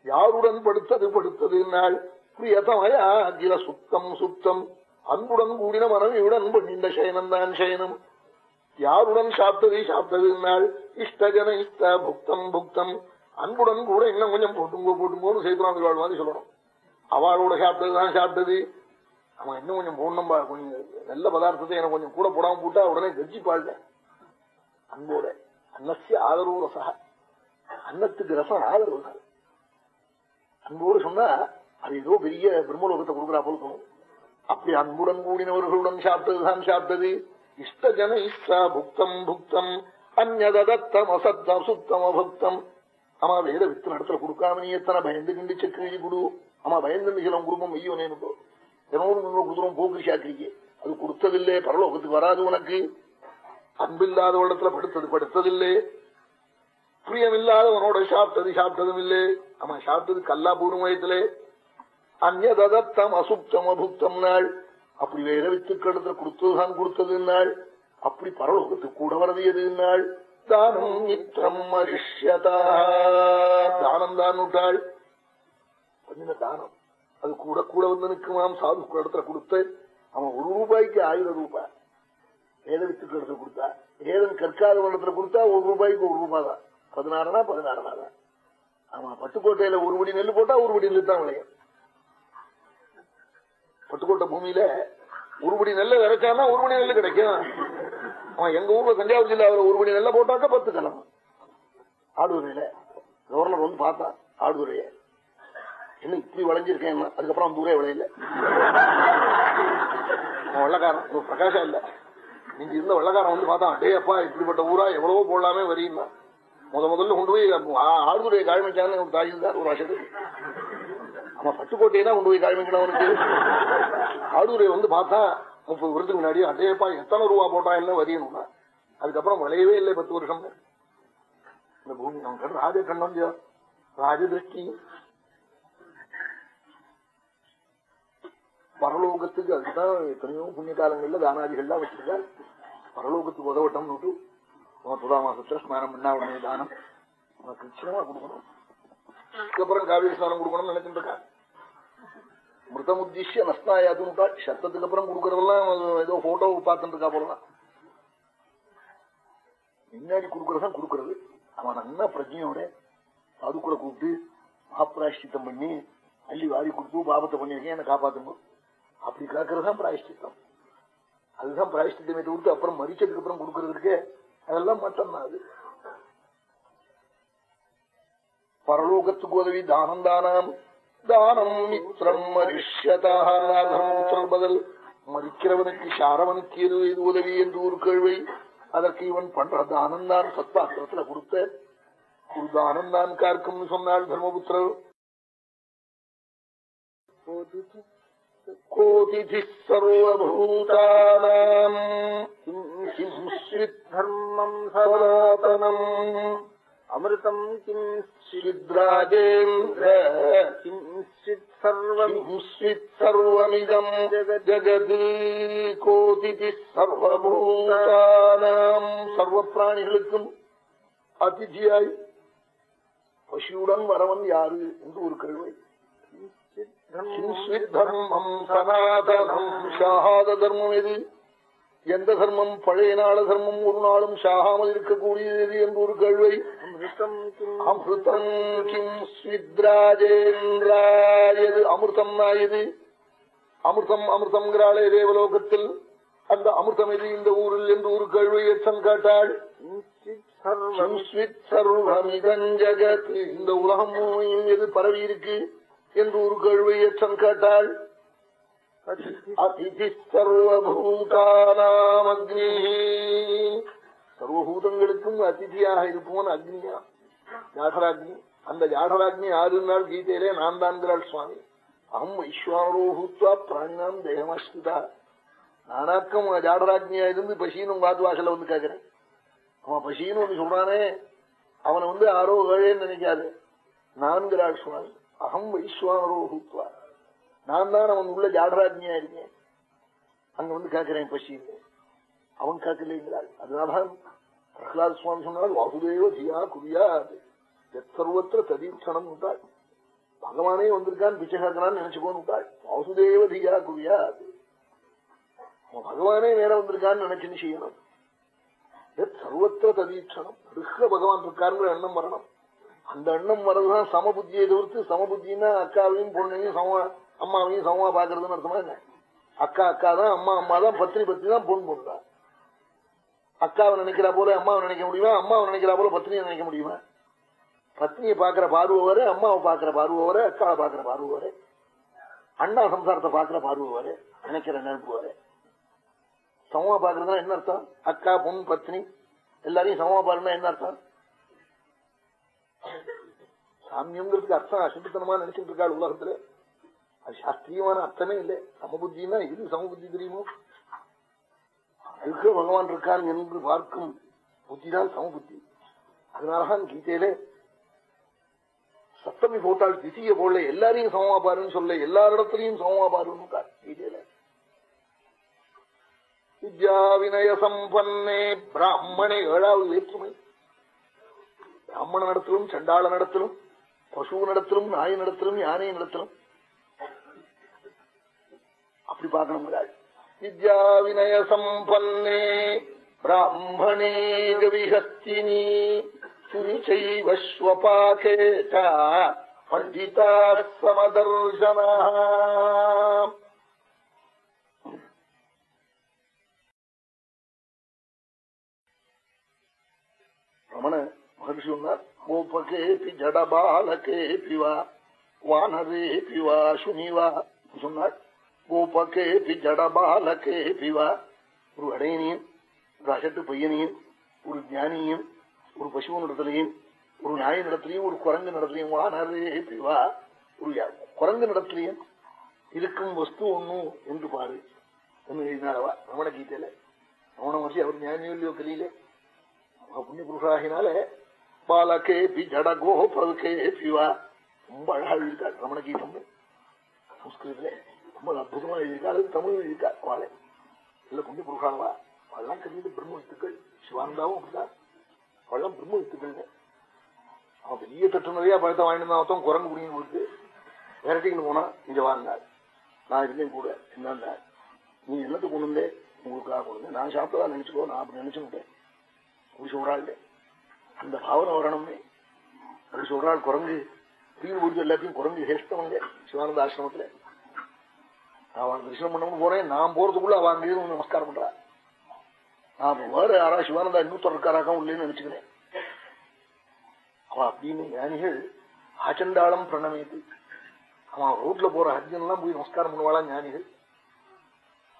யாருடன் படுத்தது படுத்தது நாள் பிரியதமயா அகில சுத்தம் சுத்தம். அன்புடன் கூடின மனைவியுடன் பண்ணின்ற சயனம் தான் சயனம். யாருடன் சாப்பிட்டது சாப்பிட்டது நாள் இஷ்டஜன இஷ்ட புக்தம் புக்தம். அன்புடன் கூட இன்னும் கொஞ்சம் போட்டுங்கோ போட்டுங்கோன்னு சேதுராங்க வாழ் மாதிரி சொல்லணும். அவளோட சாப்பிட்டதுதான் சாப்பிட்டது. அவன் இன்னும் கொஞ்சம் போடணும்பா கொஞ்சம் நல்ல பதார்த்தத்தை எனக்கு கொஞ்சம் கூட போடாம போட்டா உடனே கட்சி பாழ்ல அன்போட அன்னசிய ஆதரவு ரசா அன்னத்துக்கு ரசம் ஆதரவு தான். அன்போடு சொன்னா அது ஏதோ பெரிய பிரம்மலோகத்தை கொடுக்குறா போல தோணும். அப்படி அன்புடன் கூடினவர்களுடன் சாப்பிட்டதுதான் சாப்பிட்டது. இஷ்ட ஜன இஷ்டா புக்தம் புக்தம். அந்நதத்தம் அசத்தம் சுத்தம் அபுக்தம் ஆமா வேத வித்து இடத்துல கொடுக்காம நீ எத்தனை பயந்து கிண்டி சக்கிரி கொடு. ஆமா பயந்து சில குடும்பம் ஐயோ தினமும் குடுத்துரும் போக்கு சாக்கிரிக்கு. அது கொடுத்ததில்லே பரலோகத்துக்கு வராது உனக்கு. அன்பில்லாத இடத்துல படுத்தது படுத்ததில்லை. பிரியமில்லாதவனோட சாப்பிட்டது சாப்பிட்டதும் இல்லை ஆமா சாப்பிட்டது கல்லா பூர்வயத்திலே அந்நதத்தம் அசுப்தம் அபுக்தம் நாள். அப்படி வேற வித்துக்களத்துல கொடுத்ததுதான் கொடுத்தது நாள். அப்படி பரலோகத்துக்கு கூட வரது எது நாள்? தானம் மித்திரம் மரிஷ்யதா. தானம் தான் விட்டாள் பண்ணின தானம். அது கூட கூட வந்து நிற்குமாம். சாது இடத்துல கொடுத்து அவன் ஒரு ரூபாய்க்கு ஆயிரம் ரூபாய் வேதவித்துக்கு இடத்துல கொடுத்தா வேதம் கற்காத இடத்துல கொடுத்தா ஒரு ரூபாய்க்கு ஒரு ரூபாய் தான். பதினாறுனா பதினாறுனா தான். ஆமா பட்டுக்கோட்டையில ஒரு படி நெல் போட்டா ஒரு படி நெல் தான் விளையும். பட்டுக்கோட்டை பூமியில ஒரு படி நெல்ல விதைச்சானா ஒரு படி நெல் கிடைக்கும். அவன் எங்க ஊர்ல தஞ்சாவூர் ஜில்லாவில் ஒரு மணி நல்லா போட்டாக்க பத்து கிழமை ஆடுதுறையில. கவர்னர் வந்து பார்த்தா ஆடுதுறைய. என்ன இப்படி வளைஞ்சிருக்கேன் அதுக்கப்புறம் தூரே ஊரே விளையல. வெள்ளக்காரன். ஒரு பிரகாசம் இல்ல. நீங்க இருந்த வெள்ளக்காரன் வந்து பார்த்தா அடே அப்பா இப்படிப்பட்ட ஊரா எவ்வளவோ போடலாமே வரியுமா முத முதல்ல கொண்டு போய் ஆடுதுறையை காயமைச்சான்னு ஒரு இருந்தார் ஒரு வருஷத்துக்கு அவன் பட்டுக்கோட்டையை தான் கொண்டு போய் காயமைக்கணும் அவனுக்கு. ஆடுதுறையை வந்து பார்த்தா முப்பது வருஷத்துக்கு முன்னாடி அடேப்பா எத்தனை ரூபா போட்டா என்ன வரியணும்னா அதுக்கப்புறம் விளையவே இல்லை பத்து வருஷம். இந்த பூமி அவன் ராஜ கண்ணம் ராஜதிருஷ்டி பரலோகத்துக்கு அதுதான் எத்தனையோ புண்ணிய காலங்கள்ல தானாதிகள்லாம் வச்சிருக்கா பரலோகத்துக்கு உதவட்டம் நோட்டு துதா மாசத்துல ஸ்நானம் பண்ணா உடனே தானம். கிருஷ்ணமா கொடுக்கணும். அதுக்கப்புறம் காவிரி ஸ்நானம் கொடுக்கணும்னு நினைச்சிருக்கா இருக்கா மிருதம் உத்திஷ்ய நஸ்தாயாதுன்னு சத்தத்துக்கு அப்புறம் கொடுக்கறதெல்லாம் ஏதோ போட்டோ பார்த்துட்டு இருக்கா போலாம் முன்னாடி கொடுக்கறதான் கொடுக்கறது அவன் நல்ல பிரஜையோட அதுக்குள்ள கூப்பிட்டு மகாபிராஷ்டித்தம் பண்ணி அள்ளி வாரி கொடுத்து பாபத்தை பண்ணிருக்கேன் என்ன காப்பாத்துங்க அப்படி காக்கிறதான் பிராயஷ்டித்தம் அதுதான் பிராயஷ்டித்தமே கொடுத்து அப்புறம் மறிச்சதுக்கு அப்புறம் கொடுக்கறதுக்கு அதெல்லாம் மட்டும் தான் அது பரலோகத்துக்கு உதவி தானந்தானாம் தானம் தானம் மித்திரம் மரிஷ்யதாரம் பதில் மறிக்கிறவனுக்கு சாரவனுக்கு எது இது உதவி? என்று ஒரு கேள்வி. அதற்கு இவன் பண்ற தானம் தான் சத்பாத்திரத்துல கொடுத்த ஒரு தானம் தான் கார்க்கும் சொன்னாள் தர்மபுத்திரர். கோதிதி சர்வூதானம் தர்மம் அமிர்தம் கிம் சித்ராஜேந்திர கிஞ்சித் சர்வம் சர்வபூதானாம் சர்வ பிராணிகளுக்கும் அதிதியாய் பசியுடன் வரவன் யாரு என்று ஒரு கேள்வி தர்மம் சனாதனம் ஷாத தர்மம் எது எந்த தர்மம் பழைய நாள தர்மம் ஒரு நாளும் ஷாகாமல் இருக்கக்கூடியது என்று ஒரு கேள்வை அமிர்தம் கிம் ஸ்மித்ராஜேந்திராயது அமிர்தம் நாயது அமிர்தம் அமிர்தம்ங்கிறாளே தேவலோகத்தில். அந்த அமிர்தம் எது? இந்த ஊரில் என்று ஒரு கேள்வி எச்சம் கேட்டாள். இந்த உலகம் முழுமையும் எது பரவி இருக்கு என்று ஒரு கேள்வி எச்சம் கேட்டாள். அதிதி சர்வபூதானாம் அக்னி சர்வபூதங்களுக்கும் அதிதியாக இருப்பவன் அக்னியா? ஜாடராக்னி. அந்த ஜாடராக்னி யாருன்னாள் கீதையிலே நான் தான்கிறாள் சுவாமி அகம் ஐஸ்வரோஹூத்வா பூத்வா தேகமாஸ்திதா. நானாக்கம் ஜாடராக்னியா இருந்து பசின்னு வாத்து வாசல வந்து கேட்கிறேன் அவன் பசின்னு ஒன்று சொல்றானே அவனை வந்து ஆரோ ஏழேன்னு நினைக்காது. நான்கிறாள் சுவாமி. அகம் வைஸ்வானரோ நான் தான் அவன் உள்ள ஜாடராஜ்யா இருக்கேன். அங்க வந்து கேட்கிறேன் பசின்னு அவன் கேட்கலைங்கிறாள் அதனால்தான் பிரகலாத் சுவாமி சொன்னால் வாசுதேவ தியா குரியா சர்வத்திர ததீட்சணம் விட்டாள் பகவானே வந்திருக்கான் பிச்சை கேட்கலான்னு நினைச்சுக்கோன்னு விட்டாள் வாசுதேவ தியா குரியா அவன் பகவானே நேரம் வந்திருக்கான்னு நினைச்சுன்னு செய்யணும்? எத் சர்வத்திர ததீட்சணம் கிருஷ்ண பகவான் இருக்காருங்கிற எண்ணம் வரணும். அந்த எண்ணம் வரதுதான் சமபுத்தியை தவிர்த்து சமபுத்தின்னா அக்காவையும் பொண்ணையும் சம அம்மாவையும் சமமா பாக்குறதுன்னு அர்த்தமா என்ன? அக்கா அக்கா தான் அம்மா அம்மா தான் பத்தினி பத்தினி தான் பொண்ணு பொண்ணு தான் அக்காவை நினைக்கிறா போல அம்மாவை நினைக்க முடியுமா? அம்மாவை நினைக்கிறா போல பத்னியை நினைக்க முடியுமா? பத்னியை பாக்குற பார்வை அம்மாவை பாக்குற பார்வை அக்காவை பாக்குற பார்வை அண்ணா சம்சாரத்தை பாக்குற பார்வை நினைக்கிற நினைப்பு வர சமமா பாக்குறதுனா என்ன அர்த்தம்? அக்கா பொன் பத்னி எல்லாரையும் சமமா பாருன்னா என்ன அர்த்தம்? சாமியங்கிறதுக்கு அர்த்தம் அசுத்தனமா நினைச்சிட்டு இருக்காள் உலகத்துல. அது சாஸ்திரியமான அர்த்தமே இல்லை. சமபுத்தின்னா இது சமபுத்தி தெரியுமோ? அதுக்கு பகவான் இருக்கான் என்று பார்க்கும் புத்திதான் சமபுத்தி. அதனாலதான் கீதையிலே சப்தமி போட்டால் திசிய போடல எல்லாரையும் சமமா பாருன்னு சொல்ல எல்லாரிடத்திலையும் சமமா பாருன்னு கீதையில. வித்யா வினய சம்பன்னே பிராமணே ஏழாவது வேற்றுமை. பிராமண நடத்திலும் சண்டாள நடத்திலும் பசு நடத்திலும் நாய் நடத்திலும் யானை நடத்திலும். அப்படி பார்க்கணும் வித்யா வினய சம்பன்னே பிராமணே கவிஹஸ்தினி சுரிச்சைவஸ்வபாகே பண்டிதா சமதர்சனா ரமண மகர்ஷி சொன்னார் கோபகேபி ஜடபாலகேபி வா வானரேபி வா சுனிவா சொன்னார் கோபகேபி ஜடபாலகேபி ஒரு அடையனையும் ஒரு அசட்டு பையனையும் ஒரு ஜானியும் ஒரு பசுவனிடத்திலையும் ஒரு நாய் நடத்திலையும் ஒரு குரங்கு நடத்திலையும் வானரேபி வா ஒரு குரங்கு நடத்திலையும் இருக்கும் வஸ்து ஒண்ணு என்று பாரு. ஒன்னு எழுதினாரவா ரமண கீதையில. ரமண மகர்ஷி அவர் ஞானியோ இல்லையோ தெரியல. புண்ணிய புருஷாகினால பாலகேபி ஜடகோ பதுகேபி பிவா ரொம்ப அழகா எழுதியிருக்காள் ரமண கீதம் சம்ஸ்கிருதத்துல ரொம்ப அற்புதமா எழுதியிருக்காள் தமிழ் இருக்கா? வாழை இல்ல புண்ணிய புருஷானவா? அதெல்லாம் கருதிட்டு பிரம்ம வித்துக்கள். சிவானந்தாவும் அப்படிதான் அவெல்லாம் பிரம்ம வித்துக்கள் அவன் பெரிய தட்டு நிறைய பழத்தை வாங்கிட்டு தான் குரங்கு குடிங்க கொடுத்து விரட்டின்னு போனா இங்க வாழ்ந்தாள் நான் இருக்கேன் கூட என்னன்னா நீ என்னத்துக்கு கொண்டு வந்தே? உங்களுக்காக கொண்டு வந்தேன். நான் சாப்பிட்டதா நினைச்சுக்கோ. நான் அப்படி நினைச்சுட்டேன் அப்படி சொல்றாள். அந்த பாவனை வரணும்னே. அப்படி சொல்றாள் குரங்கு. தீவு முடிஞ்ச எல்லாத்தையும் குரங்கு ஹேஷ்டவங்க சிவானந்த ஆசிரமத்துல நான் தரிசனம் பண்ணணும்னு போறேன். நான் போறதுக்குள்ள அவன் அங்கே நமஸ்காரம் பண்றா நான் வேற யாரா சிவானந்தா இன்னொருத்தர் இருக்காராக்கா உள்ளேன்னு நினைச்சுக்கிறேன். அவன் அப்படின்னு ஞானிகள் ஆச்சண்டாளம் பிரணமேத்து அவன் ரோட்ல போற ஹஜ்ஜன் எல்லாம் போய் நமஸ்காரம் பண்ணுவாளா ஞானிகள்?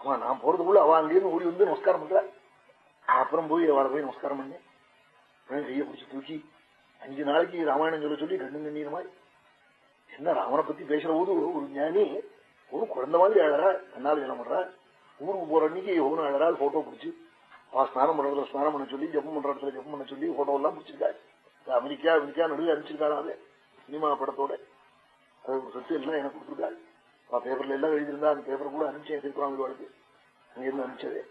அவன் நான் போறதுக்குள்ள அவன் அங்கேயிருந்து ஓடி வந்து நமஸ்காரம் பண்றா. அப்புறம் போய் அவளை போய் நமஸ்காரம் பண்ணேன். கையை பிடிச்சி தூக்கி அஞ்சு நாளைக்கு ராமாயணம் சொல்ல சொல்லி கண்ணு கண்ணீர் மாதிரி என்ன ராமனை பத்தி பேசுற போது ஒரு ஞானி ஒரு குழந்தை மாதிரி அழகா என்னால் என்ன பண்றா ஊருக்கு போற அன்னைக்கு எவ்வளவு அழறா போட்டோ பிடிச்சி. அவ ஸ்நானம் பண்றதுல ஸ்நானம் பண்ண சொல்லி ஜப்பம் பண்ற இடத்துல ஜப்பம் பண்ண சொல்லி போட்டோ எல்லாம் பிடிச்சிருக்காரு. அமெரிக்கா அமெரிக்கா நடுவில் அனுப்பிச்சிருக்காரு சினிமா படத்தோட. அது சொத்து எல்லாம் எனக்கு கொடுத்துருக்காரு. பேப்பர்ல எல்லாம் எழுதியிருந்தா அந்த பேப்பர் கூட அனுப்பிச்சேன் திருக்குறாங்க அங்கிருந்து அனுப்பிச்சதே.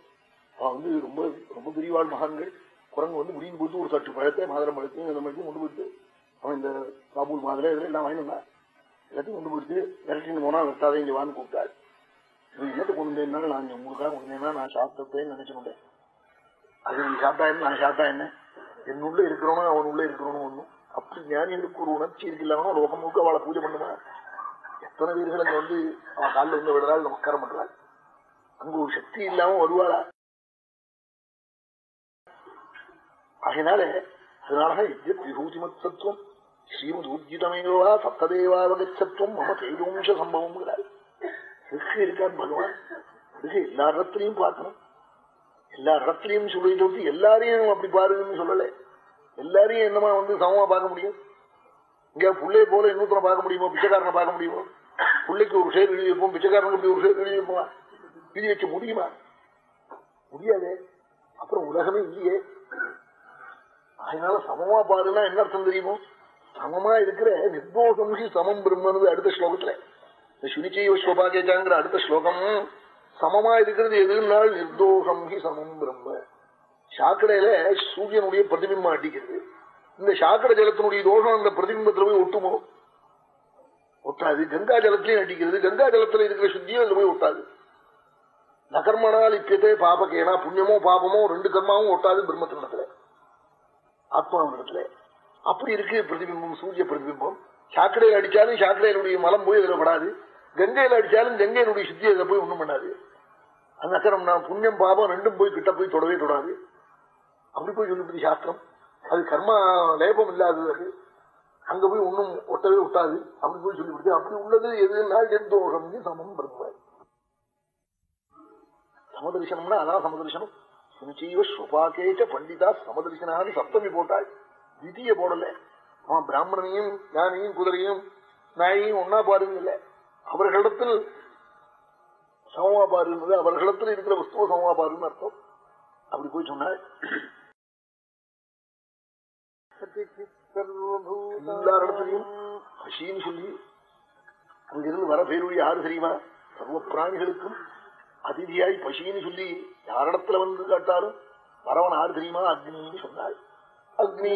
அவன் வந்து ரொம்ப ரொம்ப பெரியவாள் மகான்கள். குரங்கு வந்து முடிந்து கொடுத்து ஒரு சற்று பழத்தை மாதரம் பழத்தையும் இந்த மாதிரி கொண்டு போயிட்டு அவன் இந்த காபூல் மாதிரி இதெல்லாம் எல்லாம் வாங்கினா எல்லாத்தையும் கொண்டு போயிட்டு விரட்டின்னு போனா வெட்டாதே இங்க வான்னு கூப்பிட்டாள் நீ என்னத்தை கொண்டு வந்தேன்னா நான் உங்களுக்காக கொண்டு வந்தேன்னா நான் சாப்பிட்டேன்னு நினைச்சுக்கொண்டேன் அது நீ சாப்பிட்டா என்ன? நான் சாப்பிட்டா என்ன? என்னுள்ள இருக்கிறவனும் அவன் உள்ள இருக்கிறவனும் ஒண்ணும் அப்படி ஞானிகளுக்கு ஒரு உணர்ச்சி இருக்கு லோகம் முழுக்க அவளை பூஜை பண்ணுமா? எத்தனை பேர்கள் அங்க வந்து அவன் காலில் வந்து விடுறாள் நமஸ்காரம் பண்றாள் அங்க ஒரு சக்தி இல்லாம வருவாளா? அதனால அதனாலதான் விபூதிமத் சத்துவம் ஸ்ரீமதூர்ஜிதமேவா சப்ததேவாவகச்சத்துவம் மம தேஜோம்ச சம்பவம் இருக்கு இருக்கான் பகவான் இருக்கு எல்லா இடத்துலையும் பார்க்கணும் எல்லா இடத்துலையும் சொல்லிட்டு சொல்லி எல்லாரையும் அப்படி பாருங்கன்னு சொல்லல எல்லாரையும் என்னமா வந்து சமமா பார்க்க முடியும் இங்க புள்ளைய போல இன்னொருத்தனை பார்க்க முடியுமோ பிச்சைக்காரனை பார்க்க முடியுமோ பிள்ளைக்கு ஒரு ஷேர் எழுதி வைப்போம் பிச்சைக்காரனுக்கு இப்படி ஒரு ஷேர் எழுதி வைப்போமா எழுதி வைக்க முடியுமா முடியாது அப்புறம் உலகமே இல்லையே அதனால சமமா பாருன்னா என்ன அர்த்தம் தெரியுமோ சமமா இருக்கிற நிர்தோஷம் சமம் பிரம்மனது அடுத்த ஸ்லோகத்துல. இந்த சுனிச்சைவ ஸ்லோபாகேஜாங்கிற அடுத்த ஸ்லோகம் சமமா இருக்கிறது எதுனால் நிர்தோஷம் ஹி சமம் பிரம்ம? சாக்கடையில சூரியனுடைய பிரதிபிம்பம் அடிக்கிறது இந்த சாக்கடை ஜலத்தினுடைய தோஷம் அந்த பிரதிபிம்பத்துல போய் ஒட்டுமோ ஒட்டாது. கங்கா ஜலத்திலையும் அடிக்கிறது. கங்கா ஜலத்துல இருக்கிற சுத்தியும் அதுல போய் ஒட்டாது. நகர்மனால் இப்பியத்தை பாபக்கேனா புண்ணியமோ பாபமோ ரெண்டு கர்மாவும் ஒட்டாது பிரம்மத்தினத்துல. ஆத்மாவிடத்துல அப்படி இருக்கு பிரதிபிம்பம் சூரிய பிரதிபிம்பம். சாக்கடையில் அடிச்சாலும் சாக்கடையினுடைய மலம் போய் இதில் படாது. கங்கையில் அடிச்சாலும் கங்கையினுடைய சுத்தி அதில் போய் ஒண்ணும் பண்ணாது. அந்த அக்கறம் நான் புண்ணியம் பாபம் ரெண்டும் போய் கிட்ட போய் தொடவே தொடாது. அப்படி போய் சொல்லிவிட்டு சாஸ்திரம். அது கர்மா லேபம் இல்லாதது அது. அங்க போய் ஒண்ணும் ஒட்டவே ஒட்டாது. அப்படி போய் சொல்லிவிடுது. அப்படி உள்ளது எதுனா எந்தோஷம் சமம் பிரம்ம. சமதர்சனம்னா அதான் சமதர்சனம். சுனிச்சீவ ஸ்வபாக்கேச்ச பண்டிதா சமதர்சனான்னு சப்தமி போட்டாள். திதிய போடல அவன் பிராமணனையும் ஞானியும் குதிரையும் நாயையும் ஒன்னா பாருங்க இல்ல. அவர்களிடத்தில் சமமா பாருங்கிறது அவர்களிடத்தில் இருக்கிற வஸ்துவ சமமா பாருன்னு அர்த்தம். அப்படி போய் சொன்னாள் எல்லா ஹஷின்னு சொல்லி அங்கிருந்து வர பேருடைய யாரு தெரியுமா? சர்வ பிராணிகளுக்கும் அதிதியாய் பசின்னு சொல்லி யாரிடத்துல வந்து காட்டாலும் வரவன் யாரு தெரியுமா? அக்னின்னு சொன்னாள் அக்னி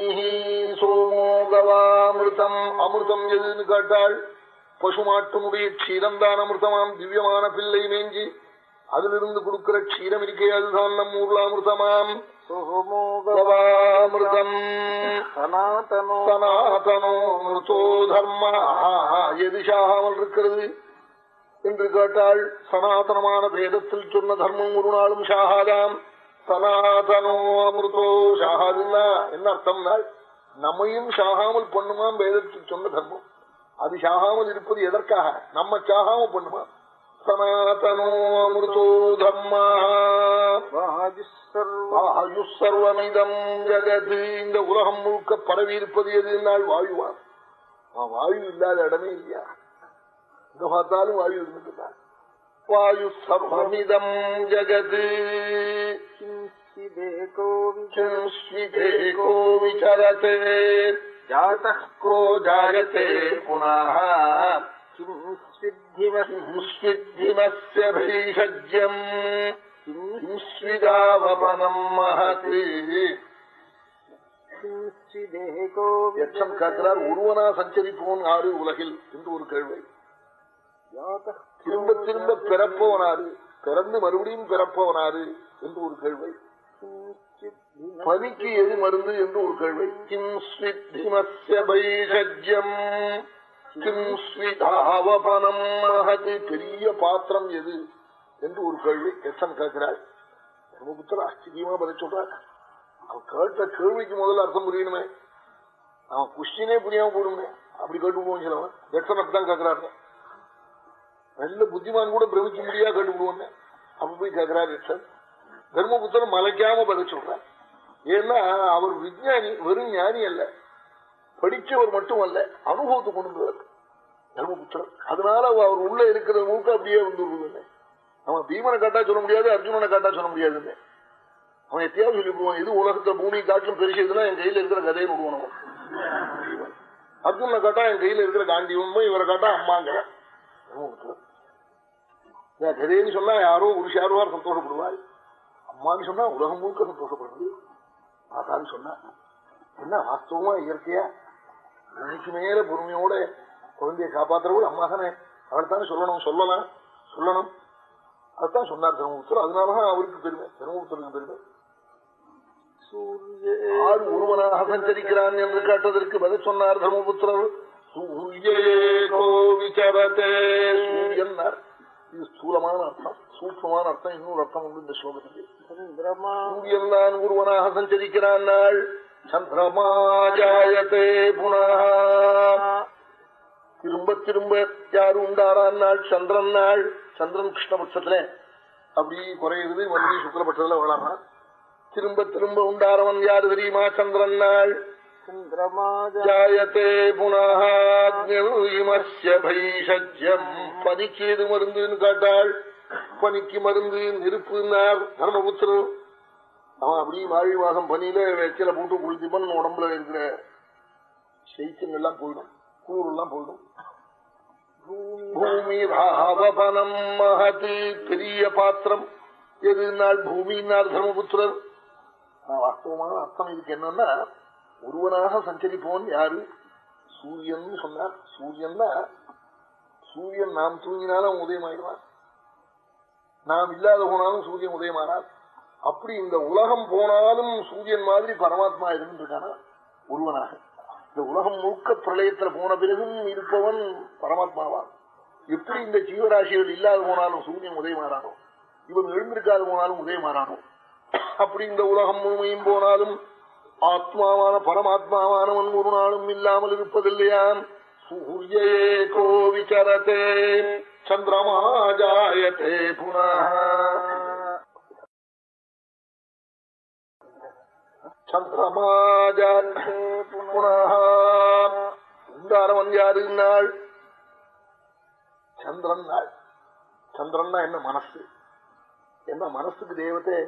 சோமோகவாமிருதம். அமிர்தம் எதுன்னு காட்டாள் பசுமாட்டினுடைய க்ஷீரம் தான் அமிர்தமாம். திவ்யமான பிள்ளை மேஞ்சி அதிலிருந்து கொடுக்கிற க்ஷீரம் இருக்கே அதுதான் நம்ம ஊர்ல அமிர்தமாம் அமிர்தம் சனாதனோ மிருதோ தர்ம. எது சாகாமல் இருக்கிறது? என்று கேட்டாள் சனாதனமான வேதத்தில் சொன்ன தர்மம் ஒரு நாளும் சாகாதாம். சனாதனோ அமிர்தோ சாகாதுன்னா என்ன அர்த்தம்னா நம்மையும் சாகாமல் பண்ணுமாம் வேதத்துக்கு சொன்ன தர்மம். அது சாகாமல் இருப்பது எதற்காக? நம்ம சாகாம பண்ணுமா? சனாதனோ அமிர்தோ தர்மா சர்வமிதம் ஜகது. இந்த உலகம் முழுக்க பரவி இருப்பது எது நாள் வாயுவான் வாயு இல்லாத இடமே இல்லையா? எங்க பார்த்தாலும் வாயு இருந்துட்டான் வாயு சர்வமிதம் ஜகது ஸ்விதேகோ விசரதே ஜாத்தோ ஜாயத்தே புனः பீஷஜ்யம் ஸ்விதாவபனம் மகதி எச்சம் காக்கிறார் ஒருவனா சஞ்சரிப்பவன் ஆறு உலகில் என்று ஒரு கேள்வி திரும்ப திரும்ப பிறப்பவனாரு. பிறந்து மறுபடியும் பிறப்பவனாரு என்று ஒரு கேள்வி. பனிக்கு எது மருந்து என்று ஒரு கேள்வி. கிம் ஸ்வித்திமஸ்யம் கிம் ஸ்விதாவபனம் மகது. பெரிய பாத்திரம் எது என்று ஒரு கேள்வி. எச்சன் கேட்கிறாள் தர்மபுத்தர் ஆச்சரியமா பதில் சொல்றார். அவன் கேட்ட கேள்விக்கு முதல்ல அர்த்தம் புரியணுமே. அவன் குஷ்டினே புரியாம போடுமே. அப்படி கேட்டு போவோம் சிலவன் எச்சன் அப்படித்தான் கேட்கிறாருன்னு நல்ல புத்திமான் கூட பிரமிக்க முடியா கேட்டு அப்ப போய் கேட்கிறார் எச்சன் தர்மபுத்திரன் மலைக்காம பதில் சொல்றார். ஏன்னா அவர் விஞ்ஞானி வெறும் ஞானி அல்ல. படிச்சவர் மட்டும் அல்ல. அனுபவத்தை கொண்டு தர்மபுத்திரன். அதனால அவர் உள்ள இருக்கிற மூக்க அப்படியே வந்துருவது அவன் பீமனை காட்டா சொல்ல முடியாது அர்ஜுனனை காட்டா சொல்ல முடியாதுன்னு. அவன் எத்தையாவது சொல்லி போவான் இது உலகத்துல பூமி காட்டிலும் பெருசதுன்னா என் கையில இருக்கிற கதையை விடுவான் அர்ஜுனை காட்டா என் கையில இருக்கிற காந்தி உண்மை இவரை காட்டா அம்மாங்கிறான் கதைன்னு சொன்னா யாரோ ஒரு ஷாருவார் சந்தோஷப்படுவாள் அம்மான்னு சொன்னா உலகம் முழுக்க சந்தோஷப்படுறது மாதான்னு சொன்னா என்ன வாஸ்தவமா இயற்கையா? நினைக்கு மேல பொறுமையோட குழந்தைய காப்பாத்துறவள் அம்மா தானே. தானே சொல்லணும் சொல்லலாம் சொல்லணும். அதுதான் சொன்னார் தர்மபுத்தர் அதனாலதான் அவருக்கு பெருமை. தர்மபுத்தருக்கு பெருமை. ஆறு ஒருவனாக சஞ்சரிக்கிறான் என்று காட்டுவதற்கு பதில் சொன்னார் தர்மபுத்திரர். சூரியேகோ விசரதே சூரியன் இது ஸ்தூலமான அர்த்தம். சூட்சமான அர்த்தம். இன்னொரு அர்த்தம் உண்டு இந்த ஸ்லோகத்துக்கு. சூரியன் தான் ஒருவனாக சஞ்சரிக்கிறான் நாள். சந்திரமாஜாயத்தே புனः திரும்ப திரும்ப யாரு உண்டாரான் நாள்? சந்திரன் நாள். சந்திரன் கிருஷ்ணபட்சத்துல அப்படி குறையுது. மறுபடியும் சுக்கலபட்சத்துல வளர்றான். திரும்ப திரும்ப உண்டாரவன் யாரு தெரியுமா? சந்திரன் நாள். ஜாயத்தே புனः பைஷஜ்யம் பனிக்கு எது மருந்துன்னு காட்டாள் பனிக்கு மருந்து நெருப்புனார் தர்மபுத்திரர் அவன் அப்படியே மாழி மாசம் பனியில வெச்சில போட்டு குளிச்சுப்பன் உடம்புல இருக்கிற சைத்தங்கள்லாம் போயிடும் கூறு எல்லாம் போயிடும். பூமி ராகவபனம் மகதி பெரிய பாத்திரம். எது நாள் பூமினார் தர்மபுத்திரர்? வாஸ்தவமான அர்த்தம் இதுக்கு என்னன்னா ஒருவனாக சஞ்சரிப்போன் யாரு? சூரியன் சொன்னார். சூரியன்னா சூரியன் நாம் தூங்கினாலும் உதயமாயிடுவான். நாம் இல்லாத போனாலும் சூரியன் உதயமானார். அப்படி இந்த உலகம் போனாலும் சூரியன் மாதிரி பரமாத்மா இருந்திருக்கானா? ஒருவனாக. இந்த உலகம் முழுக்க பிரளயத்துல போன பிறகும் இருப்பவன் பரமாத்மாவான். எப்படி இந்த ஜீவராசிகள் இல்லாத போனாலும் சூரியன் உதயமாறானோ இவன் எழுந்திருக்காது போனாலும் உதயமாறானோ அப்படி இந்த உலகம் முழுமையும் போனாலும் ஆத்மாவான பரமாத்மாவானவன் ஒரு நாளும் இல்லாமல் இருப்பதில்லையாம். சூரியேகோ விசரதே சந்திரமா ஜாயத்தே புனः சந்திரமா ஜாயத்தே உண்டானவன் யாரு நாள். சந்திரன் நாள். சந்திரன்னா என்ன மனசு? என்ன மனசுக்கு தேவத்தை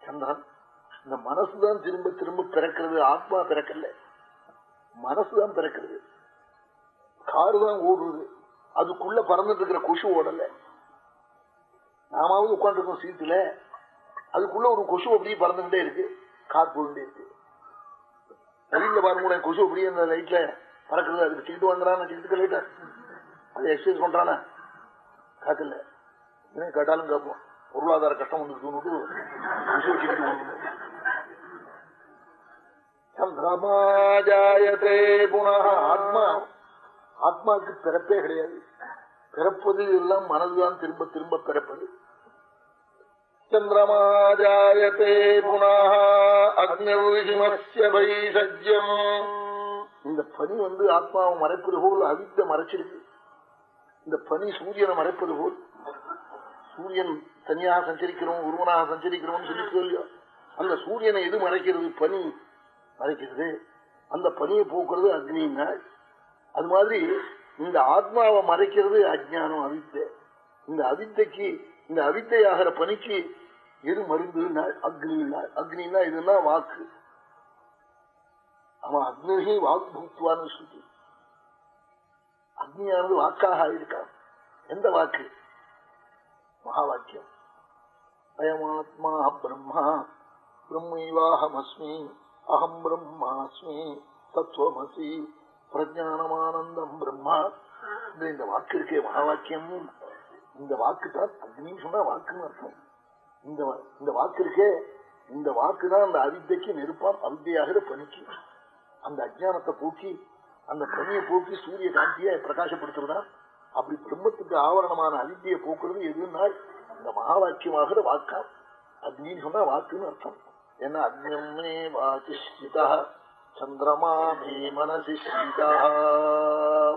சந்திரன். இந்த மனசுதான் திரும்ப திரும்ப பிறக்கிறது ஆத்மா பிறக்கல. மனசுதான் பிறக்கிறது. காரு தான் ஓடுறது அதுக்குள்ள பறந்துட்டு இருக்கிற கொசு ஓடல. நாமாவது உட்காந்துருக்கோம் சீட்டுல. அதுக்குள்ள ஒரு கொசு அப்படியே பறந்துகிட்டே இருக்கு. கார் போயிட்டே இருக்கு. வெளியில பாருங்களேன் கொசு அப்படியே அந்த லைட்ல பறக்கிறது அதுக்கு டிக்கெட் வாங்குறான்? டிக்கெட்டுக்கு லைட்டா அதை எக்ஸசைஸ் பண்றானா? காத்துல என்ன கேட்டாலும் கேட்போம். பொருளாதார கஷ்டம் வந்துருக்கு கொசு வச்சுக்கிட்டு சந்திரமாஜாயத்தே புனः ஆத்மா ஆத்மாவுக்கு பிறப்பே கிடையாது. பிறப்பது எல்லாம் மனதுதான் திரும்ப திரும்ப பிறப்பது. சந்திரமாஜாயத்தே புனः அக்னிர்ஹிமஸ்ய இந்த பனி வந்து ஆத்மாவை மறைப்பது போல் அவித்த மறைச்சிருக்கு. இந்த பனி சூரியனை மறைப்பது போல். சூரியன் தனியாக சஞ்சரிக்கிறோம் ஒருவனாக சஞ்சரிக்கிறோம் சொல்லி சொல்லியோ அந்த சூரியனை எது மறைக்கிறது? பனி. மறைக்கிறது அந்த பனியை போக்குறது அக்னின்னா அது மாதிரி இந்த ஆத்மாவை மறைக்கிறது அஜ்ஞானம் அவித்தை இந்த அவித்தைக்கு இந்த அவித்தை ஆகிற பணிக்கு எது மருந்து? அக்னின்னா. அக்னின்னா இதுனா வாக்கு. அவன் அக்னி வாக்கு பூத்துவான்னு சொல்லி அக்னியானது வாக்காக ஆயிருக்கான். எந்த வாக்கு? மகா வாக்கியம் அயமாத்மா பிரம்மா பிரம்மைவாஹமஸ்மி அகம் பிரம்மாஸ்மி தத்துவமசி பிரஜானமானந்தம் பிரம்மா இந்த வாக்கு இருக்கே மகா வாக்கியம் இந்த வாக்கு தான் அக்னின்னு சொன்னா வாக்குன்னு அர்த்தம். இந்த வாக்கு இருக்கே இந்த வாக்கு தான் அந்த அவித்தைக்கு நெருப்பான் அவித்தையாகிற பனிக்கு அந்த அஜ்ஞானத்தை போக்கி அந்த பனியை போக்கி சூரிய காந்தியை பிரகாசப்படுத்துறதா? அப்படி பிரம்மத்துக்கு ஆவரணமான அவித்தியை போக்குறது எதுன்னா இந்த மகா வாக்கியமாகிற வாக்கா. அக்னின்னு சொன்னா வாக்குன்னு அர்த்தம். ஏன்னா அக்னியம்மே வாசிஷ்டிதா சந்திரமா மே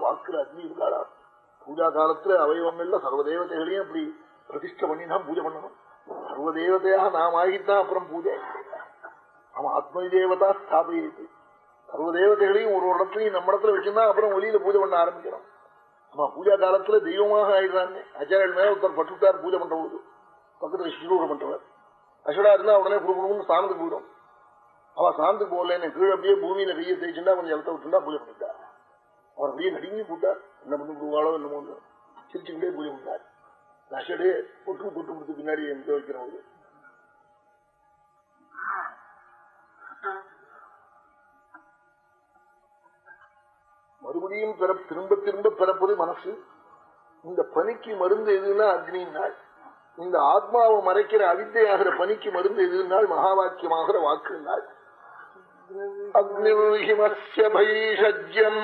வாக்குல அக்னி இருக்காளா பூஜா காலத்துல அவயவம் இல்ல சர்வதேவதைகளையும் அப்படி பிரதிஷ்ட பண்ணி தான் பூஜை பண்ணணும். சர்வதேவதையாக நாம் ஆகித்தான் அப்புறம் பூஜை. அவன் ஆத்ம தேவதா ஸ்தாபித்து சர்வதேவதைகளையும் ஒரு இடத்துலையும் நம்ம இடத்துல வச்சுதான் அப்புறம் வெளியில பூஜை பண்ண ஆரம்பிக்கிறோம். ஆமா பூஜா காலத்துல தெய்வமாக ஆயிடுறாங்க. அச்சாரியல் மேல ஒருத்தர் பட்டுட்டார் பூஜை பண்ற போது பக்கத்துல சிறுவரம் பண்றவர். அசுடா இருந்தா உடனே குடும்பம் சாணத்துக்கு போயிடும். அவ சாந்துக்கு போகலன்னு கீழே அப்படியே பூமியில கையை தேய்ச்சுட்டா கொஞ்சம் எழுத்த விட்டுருந்தா பூஜை பண்ணிட்டா. அவர் அப்படியே நடுங்கி போட்டார் என்ன பண்ணி போவாளோ என்னமோ சிரிச்சுக்கிட்டே பூஜை பண்ணார் அஷடே பொட்டு பொட்டு கொடுத்து பின்னாடி எங்க வைக்கிறவங்க மறுபடியும் திரும்ப திரும்ப பிறப்பது மனசு. இந்த பனிக்கு மருந்து எதுன்னா அக்னின் நாள் இந்த ஆத்மாவை மறைக்கிற அவித்தையாகிற பனிக்கு மருந்து எதுனால் மகா வாக்கியமாகிற வாக்கு அக்னிர்ஹிமஸ்ய பைஷஜ்யம்.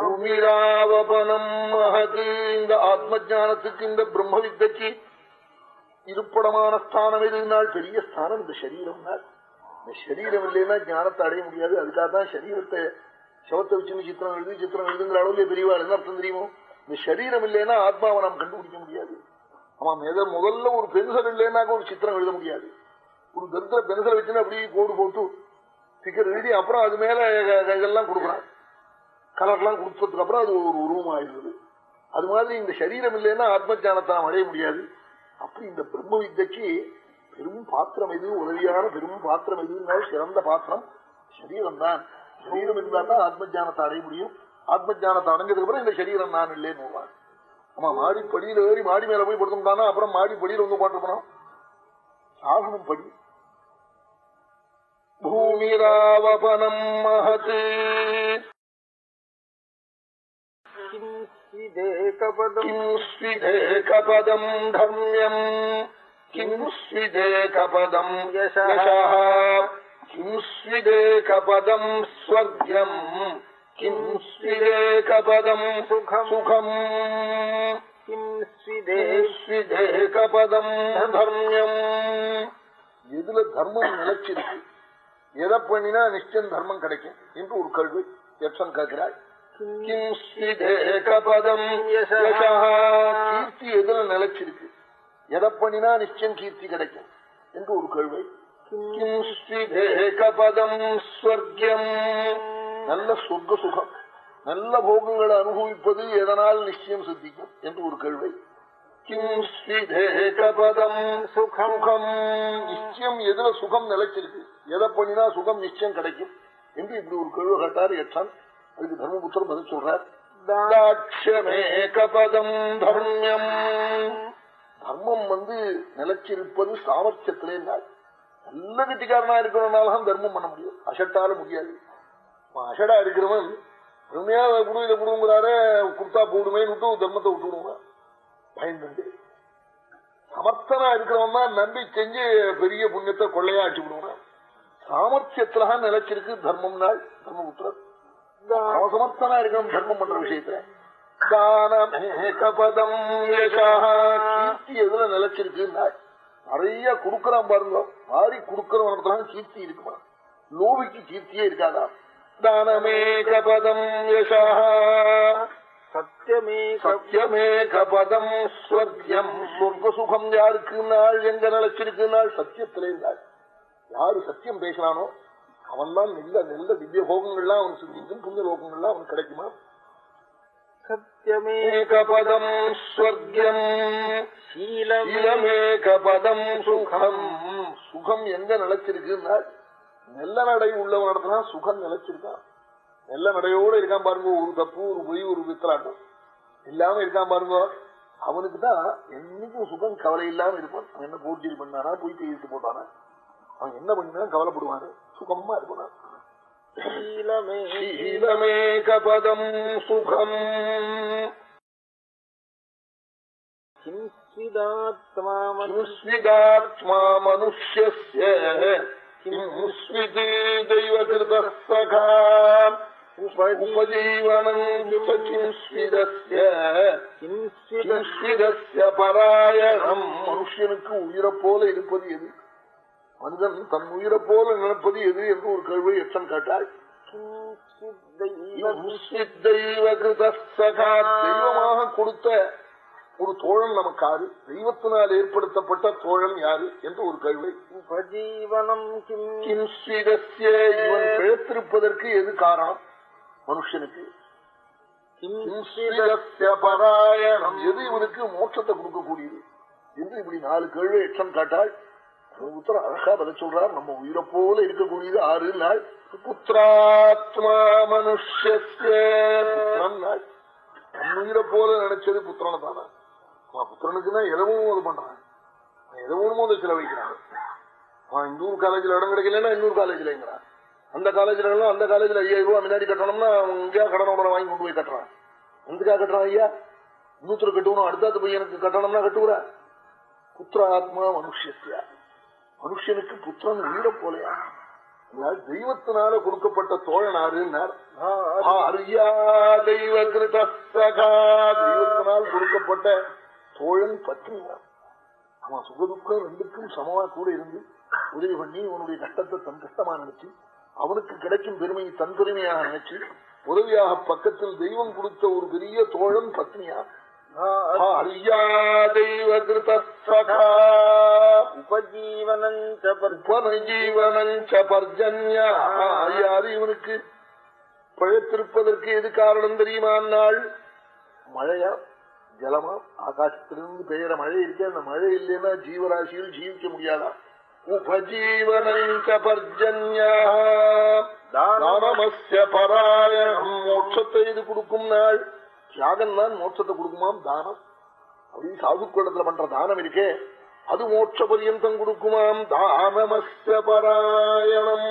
பூமிராவபனம் மகது. இந்த ஆத்ம ஜானத்துக்கு இந்த பிரம்ம வித்தைக்கு இருப்படமான ஸ்தானம் எதுனால் பெரிய ஸ்தானம். இந்த சரீரம் இந்த சரீரம் இல்லைன்னா ஞானத்தை அடைய முடியாது. அதுக்காக தான் சரீரத்தை சவத்தை வச்சு சித்திரம் எழுதி சித்திரம் எழுதுங்கிற அளவுல பெரியவாள் என்ன அர்த்தம் தெரியுமோ? இந்த சரீரம் இல்லைன்னா ஆத்மாவை நாம் கண்டுபிடிக்க முடியாது. ஆமாம் எதை முதல்ல ஒரு பென்சில் இல்லைன்னாக்க ஒரு சித்திரம் எழுத முடியாது. ஒரு தரித்திர பென்சில் வச்சுன்னா அப்படியே கோடு போட்டு சிக்கர் எழுதி அப்புறம் அது மேல இதெல்லாம் கொடுக்குறான் கலர்லாம் கொடுத்ததுக்கு அப்புறம் அது ஒரு உருவம் ஆயிடுது அது மாதிரி இந்த சரீரம் இல்லைன்னா ஆத்மஜானத்தை நாம் அடைய முடியாது. அப்படி இந்த பிரம்ம வித்தைக்கு பெரும் பாத்திரம் எது? உதவியான பெரும் பாத்திரம் எதுனாலும் சிறந்த பாத்திரம். சரீரம் தான் சரீரம் இருந்தால் தான் ஆத்மஜானத்தை அடைய முடியும். ஆத்ம ஜானத்தை அடைஞ்சதுக்கு அப்புறம் இந்த சரீரம் நான் இல்லைன்னு ஆமா மாடி படியில ஏறி மாடி மேல போய் படுத்தோம்னா அப்புறம் மாடி படியில வந்து உட்காந்துருக்கணும் சாகனம் படி. பூமிராவபனம் மகத். किं ஸ்விதேகபதம் தர்மியம் கிம் ஸ்விதேகபதம் யசः கிம் ஸ்விதேகபதம் ஸ்வர்க்கம் கிம் ஸ்விதேகபதம் சுகம் சுகம் किं स्विदे ஸ்விதேகபதம் தர்மியம் எதுல தர்மம் நிலைச்சிருக்கு எதை பண்ணினா நிச்சயம் தர்மம் கிடைக்கும் என்று ஒரு கேள்வி எப்சன் கேட்கிறாள் கிம் ஸ்விதேகபதம் யசः கீர்த்தி எதுல நிலைச்சிருக்கு எதை பண்ணினா நிச்சயம் கீர்த்தி கிடைக்கும் என்று ஒரு கேள்வி கிம் ஸ்விதேகபதம் ஸ்வர்க்கம் நல்ல சொர்க்க சுகம் நல்ல போகங்களை அனுபவிப்பது எதனால் நிச்சயம் சித்திக்கும் என்று ஒரு கேள்வி. நிச்சயம் எதுல சுகம் நிலைச்சிருக்கு? எதை பண்ணினா சுகம் நிச்சயம் கிடைக்கும் என்று இப்படி ஒரு கேள்வி கேட்டார் எட்டான் அதுக்கு தர்மபுத்திரம் பதில் சொல்றார். தாட்சமேகபதம் தர்மியம் தர்மம் வந்து நிலைச்சிருப்பது சாமர்த்தியத்திலே நல்ல கட்டிக்காரனா இருக்கிறனாலதான் தர்மம் பண்ண முடியும். அசட்டால முடியாது. அசடா இருக்கிறவன் உண்மையா குடு இதை குடுங்கிறாரு கொடுத்தா போடுமே விட்டு தர்மத்தை விட்டு விடுவான். பயந்து சமர்த்தனா இருக்கிறவன் தான் நம்பி செஞ்சு பெரிய புண்ணியத்தை கொள்ளையா அடிச்சு விடுவான். சாமர்த்தியத்துலதான் நிலைச்சிருக்கு தர்மம் நாள் தர்மபுத்திரன் அவன் சமர்த்தனா இருக்கணும் தர்மம் பண்ற விஷயத்துல. தானமேகபதம் கீர்த்தி எதுல நிலைச்சிருக்கு நிறைய குடுக்கறான் பாருங்க. மாறி குடுக்கறவனத்துல கீர்த்தி இருக்குமா? லோபிக்கு கீர்த்தியே இருக்காதா? யசா சத்தியமே சத்தியமேகபதம் ஸ்வர்க்கம் சொர்க்க சுகம் யாருக்கு நாள் எங்க நிலைச்சிருக்கு நாள்? சத்தியத்திலே நாள் யாரு சத்தியம் பேசுறானோ அவன் தான் நெல்ல நெல்ல திவ்ய போகங்கள்லாம் அவன் சிந்திக்கும் புண்ணிய லோகங்கள்லாம் அவன் கிடைக்குமா? சத்தியமே ஏகபதம் ஸ்வர்க்கம் சீலமேகபதம் சுகம். சுகம் எங்க நிலைச்சிருக்குன்னா நெல்ல நடை உள்ளவனிடத்துல சுகம் நிலைச்சிருக்கான். நெல்ல நடையோட இருக்கான் பாருங்க ஒரு தப்பு ஒரு பொய் ஒரு வித்தலாட்டம். இல்லாம இருக்கான் பாருங்க அவனுக்கு தான் என்னைக்கும் சுகம் கவலை இல்லாம இருப்பான். அவன் என்ன போட்டியில் பண்ணானா போய் கையிட்டு போட்டானா? அவன் என்ன பண்ணா கவலைப்படுவாரு சுகமா இருப்பான்? பதம் சுகம். கிம்ஸ்விதாத்மா மனுஷ்ய பராயணம் மனுஷனுக்கு உயிரை போல இருப்பது எது? மனிதன் தன் உயிரை போல நினைப்பது எது என்று ஒரு கேள்வி எச்சம் சகா தெய்வமாக கொடுத்த ஒரு தோழன் நமக்கு யாரு தெய்வத்தினால் ஏற்படுத்தப்பட்ட தோழன் யாரு என்று ஒரு கேள்வி. இவன் பிழைத்திருப்பதற்கு எது காரணம்? மனுஷனுக்கு. எது இவனுக்கு மோட்சத்தை கொடுக்கக்கூடியது? என்று இப்படி நாலு கேள்வி எச்சம் காட்டாள் உத்தரம் அழகா பதில் சொல்றார். நம்ம உயிரை போல இருக்கக்கூடியது ஆறு நாள் புத்திராத்மா மனுஷன் நாள் நம்ம உயிரை போல நினைச்சது புத்திரனை தானே புத்திரனுக்குன்னா எதவும் அது பண்றான் எதவும் அதை செலவழிக்கிறாங்க அவன் இந்த ஊர் காலேஜ்ல இடம் கிடைக்கலன்னா இன்னொரு காலேஜ்லங்கிறான் அந்த காலேஜ்ல அந்த காலேஜ்ல ஐயாயிரம் ரூபாய் முன்னாடி கட்டணும்னா அவன் இங்கேயா கடன் உடனே வாங்கி கொண்டு போய் கட்டுறான். எதுக்காக கட்டுறான் ஐயா? இன்னொருத்தர் கட்டுவனும் அடுத்தாத்து பையனுக்கு கட்டணம்னா கட்டுவரா? புத்திராத்மா மனுஷத்தியா மனுஷனுக்கு புத்திரன் உயிரை போலையா? தெய்வத்தினால கொடுக்கப்பட்ட தோழனாருன்னார் ஆரியா தெய்வ கிருத தெய்வத்தினால் கொடுக்கப்பட்ட தோழன் பத்னியார் அவன் சுகதுக்கம் ரெண்டுக்கும் சமமா கூட இருந்து உதவி பண்ணி அவனுடைய கஷ்டத்தை தன் கஷ்டமா நினைச்சு அவனுக்கு கிடைக்கும் பெருமையை தன் பெருமையாக நினைச்சு உதவியாக பக்கத்தில் தெய்வம் கொடுத்த ஒரு பெரிய தோழன் பத்னியா இவனுக்கு பழத்திருப்பதற்கு எது காரணம் தெரியுமா நாள் மழையா? ஜலமா? ஆகாசத்திலிருந்து பெய்யற மழை இருக்கே அந்த மழை இல்லைன்னா ஜீவராசியில் ஜீவிக்க முடியாதா? உபஜீவனஞ்ச பர்ஜன்யா பராயணம். மோட்சத்தை இது கொடுக்கும் நாள். தியாகம் தான் மோட்சத்தை கொடுக்குமாம் தானம். அப்படி சாதுக்கூடத்துல பண்ற தானம் இருக்கே அது மோட்ச பரியந்தம் கொடுக்குமாம். தானமஸ்ய பராயணம்.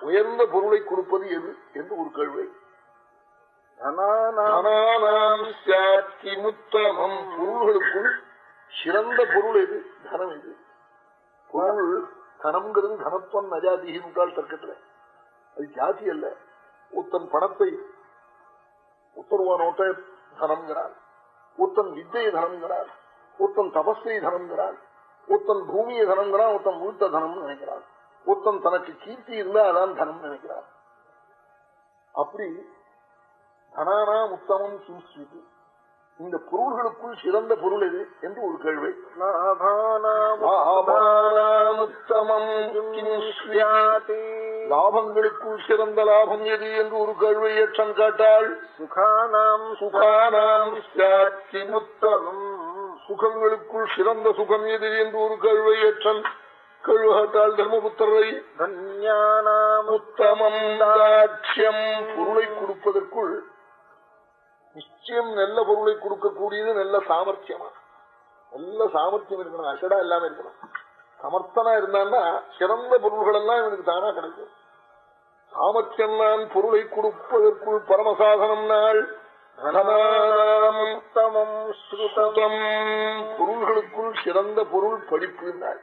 உயர்ந்த பொருளை கொடுப்பது எது என்று ஒரு கேள்வி. முத்தமம் பொருள்களுக்குள் சிறந்த பொருள் எது? தனம் எது? பொருள் தனம்ங்கிறது தனத்துவம் நஜாதிகின்றால் தர்க்கத்துல. அது ஜாதி அல்ல. ஒருத்தன் பணத்தை உத்தரவா நோட்டை தனம்ங்கிறான் ஒருத்தன் வித்தையை தனம்ங்கிறான் ஒருத்தன் தபஸை தனம்ங்கிறான் ஒருத்தன் பூமியை தனம்ங்கிறான் ஒருத்தன் வீட்ட தனம்னு நினைக்கிறான் ஒருத்தன் தனக்கு கீர்த்தி இருந்தா அதான் தனம் நினைக்கிறான் அப்படி தனானா உத்தமம் கிம்ஸ்விது இந்த பொருள்களுக்குள் சிறந்த பொருள் எது என்று ஒரு கேள்வி. லாபங்களுக்குள் சிறந்த லாபம் எது என்று ஒரு கேள்வி ஏற்றம் காட்டாள் சுகானாம் சுகானாம் சுகங்களுக்குள் சிறந்த சுகம் எது என்று ஒரு கேள்வி ஏற்றம் தர்மபுத்திரரை தன்யானாம் உத்தமம் தாட்சியம் பொருளை கொடுப்பதற்குள் நிச்சயம் நல்ல பொருளை கொடுக்கக்கூடியது நல்ல சாமர்த்தியமா நல்ல சாமர்த்தியம் இருக்கணும் அசடா இல்லாம இருக்கணும். சமர்த்தனா இருந்தான்னா சிறந்த பொருள்கள் எல்லாம் இவனுக்கு தானா கிடைக்கும். சாமர்த்தியம் தான் பொருளை கொடுப்பதற்குள் பரமசாதனம் நாள். பொருள்களுக்குள் சிறந்த பொருள் படிப்பு நாள்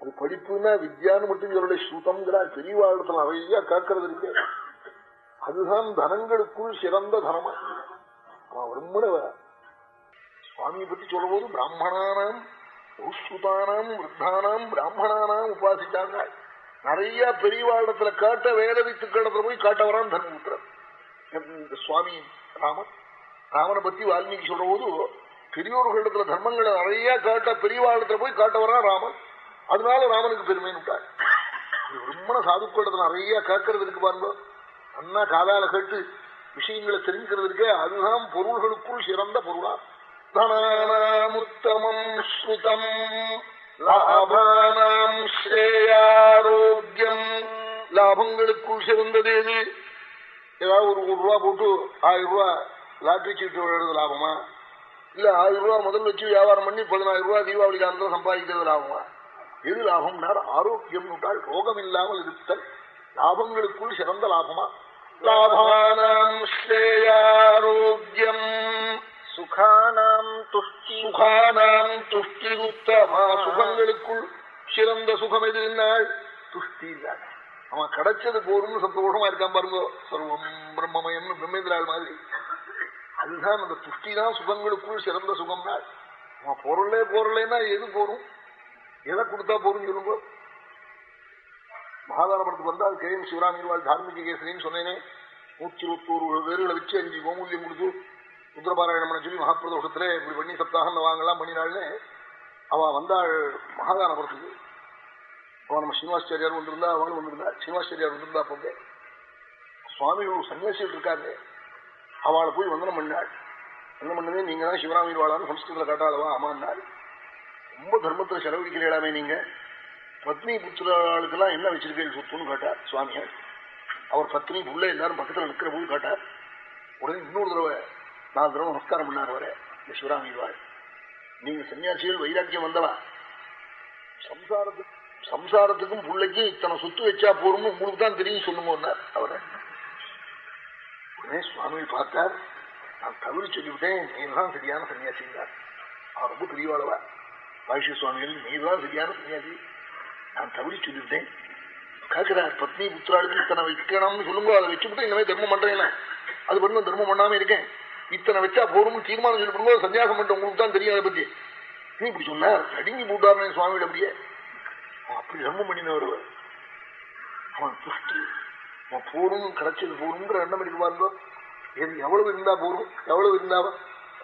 அது படிப்புன்னா வித்யான்னு மட்டும் இவருடைய ஸ்ருதம்ங்கிறார் நிறைய காக்கிறது இருக்கு. அதுதான் தனங்களுக்குள் சிறந்த தனமா அவன் விரும்பினவ சுவாமியை பத்தி சொல்லும்போது பிராமணானாம் பௌஸ்ருதானாம் விருத்தானாம் பிராமணானாம் உபாசிச்சாங்க. நிறைய பெரியவாழத்துல காட்ட வேத வித்துக்களத்துல போய் காட்டவரான் தர்மபுத்திரன். இந்த சுவாமி ராமன். ராமனை பத்தி வால்மீகி சொல்ற போது பெரியோர்களிடத்துல தர்மங்களை நிறைய காட்ட பெரியவாழத்துல போய் காட்டவரான் ராமன். அதனால ராமனுக்கு பெருமைன்னு விட்டார். ரொம்ப சாதுக்களிடத்துல நிறைய கேட்கறது இருக்கு பாருங்க. அண்ணா காதால கேட்டு விஷயங்களை தெரிஞ்சுக்கிறது இருக்கே அதுதான் பொருள்களுக்குள் சிறந்த பொருளா? தனானாமுத்தமம் ஸ்ருதம். லாபானாம் ஸ்ரேயாரோக்கியம். லாபங்களுக்குள் சிறந்தது எது? ஏதாவது ஒரு ஒரு ரூபா போட்டு ஆயிரம் ரூபா லாட்டரி சீட்டு விளையாடுறது லாபமா? இல்ல ஆயிரம் ரூபா முதல் வச்சு வியாபாரம் பண்ணி பதினாயிரம் ரூபாய் தீபாவளி காலத்துல சம்பாதிக்கிறது லாபமா? எது லாபம்னார் ஆரோக்கியம் ரோகம் இல்லாமல் இருத்தல். லாபங்களுக்குள் சிறந்த லாபமா? லாபானாம் ஸ்ரேயாரோக்கியம். சுகானாம் துஷ்டி சுகானாம் துஷ்டி உத்தமா சுகங்களுக்குள் சிறந்த சுகம் எது என்னாள் துஷ்டி இல்லாத அவன் கிடைச்சது போரும்னு சந்தோஷமா இருக்கான் பாருங்க. சர்வம் பிரம்மமயம்னு பிரம்மேந்திராள் மாதிரி. அதுதான் அந்த துஷ்டி தான் சுகங்களுக்குள் சிறந்த சுகம் நாள் அவன் பொருளே பொருளேன்னா எது போரும்? எதை கொடுத்தா போரும் சொல்லுங்க. மகாதாரபுரத்துக்கு வந்தால் கே எம் சிவராமிர்வாள் தார்மிக கேசரின்னு சொன்னேனே. நூற்றி இருபத்தோரு பேர்களை வச்சு அஞ்சு கோமூல்யம் கொடுத்து ருத்ரபாராயணம் பண்ண சொல்லி மகாபிரதோஷத்துல இப்படி பண்ணி சப்தாகம் வாங்கலாம் பண்ணினாள்னு. அவ வந்தாள் மகாதானபுரத்துக்கு அவன் நம்ம ஸ்ரீனிவாசாரியார் வந்திருந்தா அவனும் வந்திருந்தா ஸ்ரீனிவாசாரியார் வந்திருந்தா போங்க சுவாமி ஒரு சன்னியாசிகள் இருக்காரு அவளை போய் வந்தனம் பண்ணாள். வந்தனம் பண்ணதே நீங்க தான் சிவராமி வாழான்னு சம்ஸ்கிருதத்தில் காட்டாளவா ஆமான்னாள். ரொம்ப தர்மத்தில் செலவழிக்கிறீடாமே நீங்க? பத்னி புத்திராளுக்கெல்லாம் என்ன வச்சிருக்கீங்க சொத்துன்னு கேட்டார் சுவாமியார் அவர் பத்னி புள்ள எல்லாரும் பக்கத்தில் நிற்கிற போது கேட்டார் உடனே இன்னொரு தடவை நாலு தடவை நமஸ்காரம் பண்ணார் வர இந்த சிவராமி நீங்க சன்னியாசிகள் வைராக்கியம் வந்தவா? சம்சாரத்துக்கு சம்சாரத்துக்கும் பிள்ளைக்கும் இத்தனை சொத்து வச்சா போறோம்னு உங்களுக்கு தான் தெரியும் சொல்லுங்க அவரை. உடனே சுவாமி பார்த்தார் நான் தவறு சொல்லிவிட்டேன் நீதான் சரியான சன்னியாசிங்கிறார் அவர் ரொம்ப பெரியவாளவா? பாஷ்ய சுவாமிகள் நீதான் சரியான சன்னியாசி நான் தவறி சொல்லிவிட்டேன் கேட்கிறார் பத்னி புத்திராளுக்கு இத்தனை வைக்கணும்னு சொல்லுங்க அதை வச்சுவிட்டு இனிமே தர்மம் பண்றேன் அது பண்ணணும் தர்மம் பண்ணாம இருக்கேன். இத்தனை வச்சா போறோம்னு தீர்மானம் சொல்லி கொடுங்க சன்னியாசம் பண்ற உங்களுக்கு தான் தெரியும் அதை பத்தி. நீ இப்படி சொன்னார் அடிங்கி போட்டாருன்னு சுவாமியோட அப்படியே. அவன் அப்படி தர்மம் பண்ணினவர் அவன் துஷ்டி. அவன் போரும் கிடைச்சது போருங்கிற எண்ணம் இருக்கு பாருங்க. எது எவ்வளவு இருந்தா போரும் எவ்வளவு இருந்தா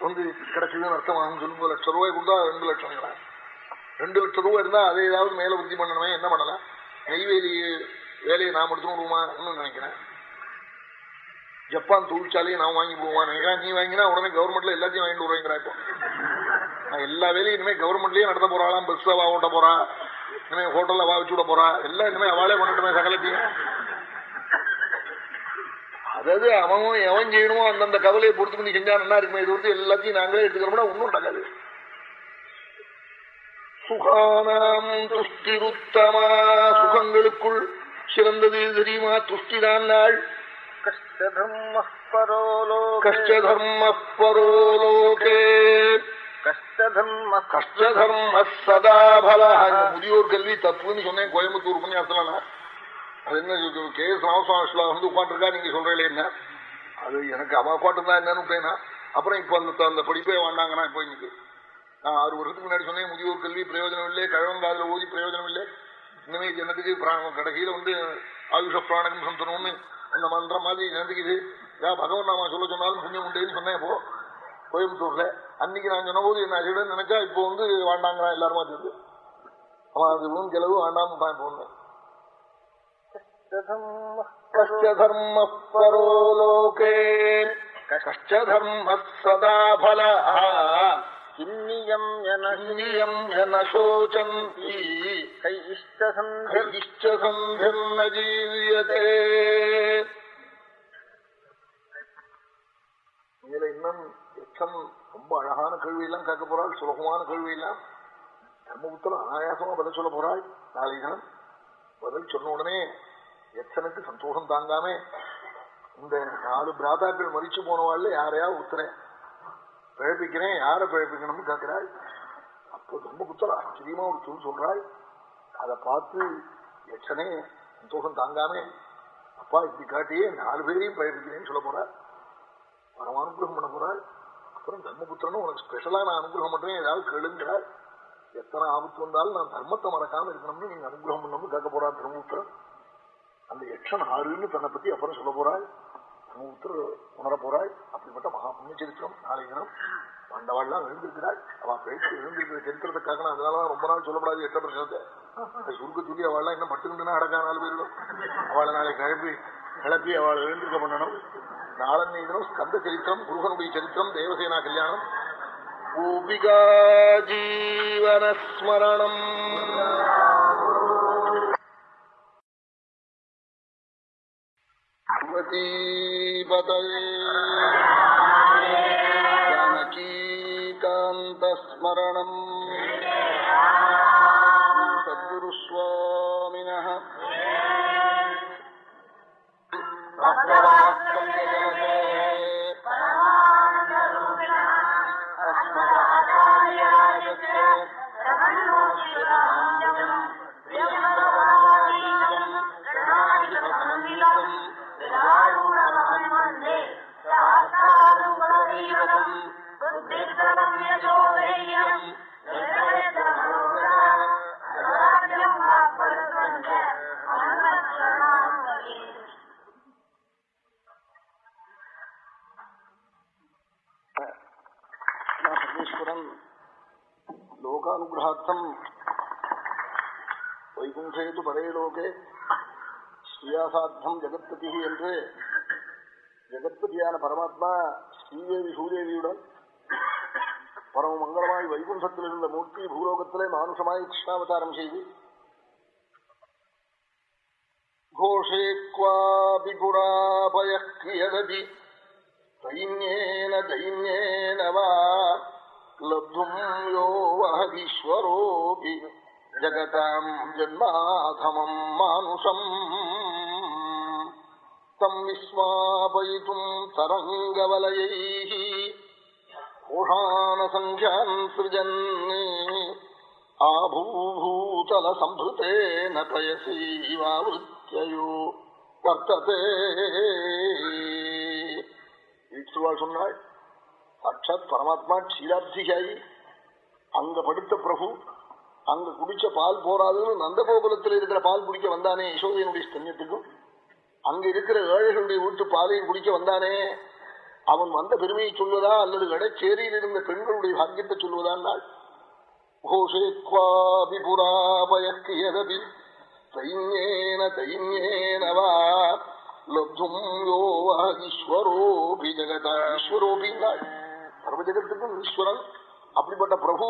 வந்து கிடைச்சதுன்னு அர்த்தம் ஆகும் சொல்லுங்க. லட்சம் ரூபாய் கொடுத்தா ரெண்டு லட்சம் ரெண்டு லட்சம் ரூபாய் இருந்தா அதை ஏதாவது மேல உறுதி பண்ணணுமே என்ன பண்ணலாம் நெய்வேலி வேலையை நாம் எடுத்துன்னு நினைக்கிறேன். ஜப்பான் தொழிற்சாலையை நான் வாங்கி போவான் நினைக்கிறேன். நீ வாங்கினா உடனே கவர்மெண்ட்ல எல்லாத்தையும் வாங்கிட்டு வருவேங்கிறா இப்போ. நான் எல்லா வேலையும் இனிமே கவர்மெண்ட்லயே நடத்த போறாளாம் பஸ் அவா ஓட்ட போறா இனிமே ஹோட்டல்ல வா வச்சு விட போறா. எல்லாம் இனிமே அவளே பண்ணட்டுமே சகலத்தையும். அதாவது அவன் எவன் செய்யணுமோ அந்தந்த கவலையை பொறுத்து பண்ணி செஞ்சா நல்லா இருக்குமே இது வந்து எல்லாத்தையும் நாங்களே எடுத்துக்கிறோம்னா ஒன்றும் நடக்காது சுகானாம் துஷ்டிருத்தமா சுகங்களுக்குள் சிறந்தது தெரியுமா? துஷ்டிதான் நாள். கஷ்டதர்ம கஷ்டதர்ம சதாபல முதியோர் கல்வி தப்புன்னு சொன்னேன். கோயம்புத்தூர் உபன்யாசலாம் அது என்ன கே எஸ் ராமசுவாமி வந்து உட்காந்துருக்கா நீங்க சொல்றீங்களே என்ன? அது எனக்கு அவ உட்காந்துருந்தா என்னன்னு விட்டேனா அப்புறம் இப்ப அந்த அந்த படிப்பே வேண்டாங்கன்னா இப்போ இன்னைக்கு. நான் ஆறு வருஷத்துக்கு முன்னாடி சொன்னேன் முதியோர் கல்வி பிரயோஜனம் இல்லை கழவங்காதுல ஓதி பிரயோஜனம் இல்லை. இனிமே ஜனத்துக்கு கடைசியில வந்து ஆயுஷ பிராணகம் சந்தனம்னு அந்த மந்திரம் மாதிரி ஜனத்துக்கு இது ஏன் பகவன் நாம சொல்ல சொன்னாலும் புண்ணியம் உண்டேன்னு சொன்னேன் இப்போ கோயம்புத்தூர்ல. அன்னைக்கு நான் சொன்ன போது என்ன ஆச்சுன்னு நினைச்சா இப்போ வந்து வாண்டாங்கிறான் எல்லாருமா தெரியுது அவன் அது வீண் செலவு வேண்டாம் தான் இப்போ ஒண்ணு கஷ்டதர்ம பரோலோகே கஷ்டதர்ம சதா கிண்ணியம் என நியம் என சோச்சந்தி. கை இஷ்டசந்தர் இஷ்டசந்திர்ன ஜீவியதே இதுல இன்னும் எச்சம் ரொம்ப அழகான கேள்வியெல்லாம் கேட்க போறாள் சுலபமான கேள்வியெல்லாம். தர்மபுத்திரம் அனாயாசமா பதில் சொல்ல போறாள் நாளை தினம் பதில் சொன்ன உடனே எச்சனுக்கு சந்தோஷம் தாங்காம இந்த நாலு பிராதாக்கள் மறிச்சு போனவாள்ல யாரையா ஒருத்தரேன் பிழைப்பிக்கிறேன் யாரை பிழப்பிக்கணும்னு கேட்கிறாள் அப்போ தர்மபுத்திரம் ஆச்சரியமா ஒரு சொல் சொல்றாள் அதை பார்த்து எச்சனே சந்தோஷம் தாங்காம. அப்பா இப்படி காட்டியே நாலு பேரையும் பிழைப்பிக்கிறேன்னு சொல்ல போறார். பரம அனுகிரகம் பண்ண போறாள் அப்புறம் தர்மபுத்திரனும் உனக்கு ஸ்பெஷலா நான் அனுகிரகம் பண்றேன் ஏதாவது கேளுங்கிறாள் எத்தனை ஆபத்து வந்தாலும் நான் தர்மத்தை மறக்காம இருக்கணும்னு நீங்க அனுகிரகம் பண்ணணும்னு கேட்க போறாள் தர்மபுத்திரன். அந்த யக்ஷன் ஆறுன்னு தன்னை பத்தி அப்புறம் சொல்ல போறாள் தர்மபுத்திர உணர போறாள். அப்படிப்பட்ட மகா புண்ணிய சரித்திரம் நாளை தினம் பாண்டவாள்லாம் எழுந்திருக்கிறாள். அவ பேச்சு எழுந்திருக்கிற சரித்திரத்துக்காக அதனாலதான் ரொம்ப நாள் சொல்லப்படாது எட்ட பிரச்சனத்தை சுருக்க சொல்லி அவள்லாம் என்ன பட்டுக்கிட்டுனா அடக்கா நாலு பேரிடும். அவளை நாளை கிளப்பி கிளப்பி அவளை எழுந்திருக்க பண்ணணும். நாளன்னை தினம் ஸ்கந்த சரித்திரம் குருகனுடைய சரித்திரம் தேவசேனா கல்யாணம். கோபிகா ஜீவனஸ்மரணம். பதே ஜானகீகாந்தஸ்மரணம் சத்குருஸ்வாமினः அளவுக்கு ஸ்ரீயாசார்த்தம் ஜெகத்பதி என்று ஜெகத்பதியான பரமாத்மா ஸ்ரீதேவி சூதேவியுடன் பரம மங்களமாய் வைகுண்டத்தில் இருந்த மூர்த்தி பூலோகத்திலே மானுஷமாய் கிருஷ்ணாவதாரம் செய்து கோஷேக்வாபிபுராபயக்ரியததி தைன்யேன தைன்யேன வா லப்தும் யோ வஹதீஸ்வரோபி ஜகதாம் ஜன்மாதமம் மானுஷம் தம் விஸ்வாபயித்தும் தரங்கவலையை கோஷானசங்கியான் சிருஜன் ஆபூபூதல சம்பிருத்தேன பயசீவாவத்தியோ வர்த்ததே திருவாள் சொன்னாள் சாட்சாத் பரமாத்மா க்ஷீராப்திகாயி அங்க படுத்த பிரபு அங்க குடிச்ச பால் போராதுன்னு நந்தகோபுலத்தில் இருக்கிற பால் குடிக்க வந்தானே யசோதையனுடைய ஸ்தன்யத்துக்கும் அங்க இருக்கிற ஏழைகளுடைய வீட்டு பாலையை குடிக்க வந்தானே? அவன் வந்த பெருமையை சொல்வதா அல்லது வடச்சேரியில் இருந்த பெண்களுடைய பாக்கியத்தை சொல்வதான் நாள் கோஷேத்வாபிபுராபயக்கியதபி தைன்யேன தைன்யேனவா லப்தும் யோவாஸ்வரோபி ஜெகதா. ஈஸ்வரோபின் நாள் சர்வஜகத்துக்கும் ஈஸ்வரன். அப்படிப்பட்ட பிரபு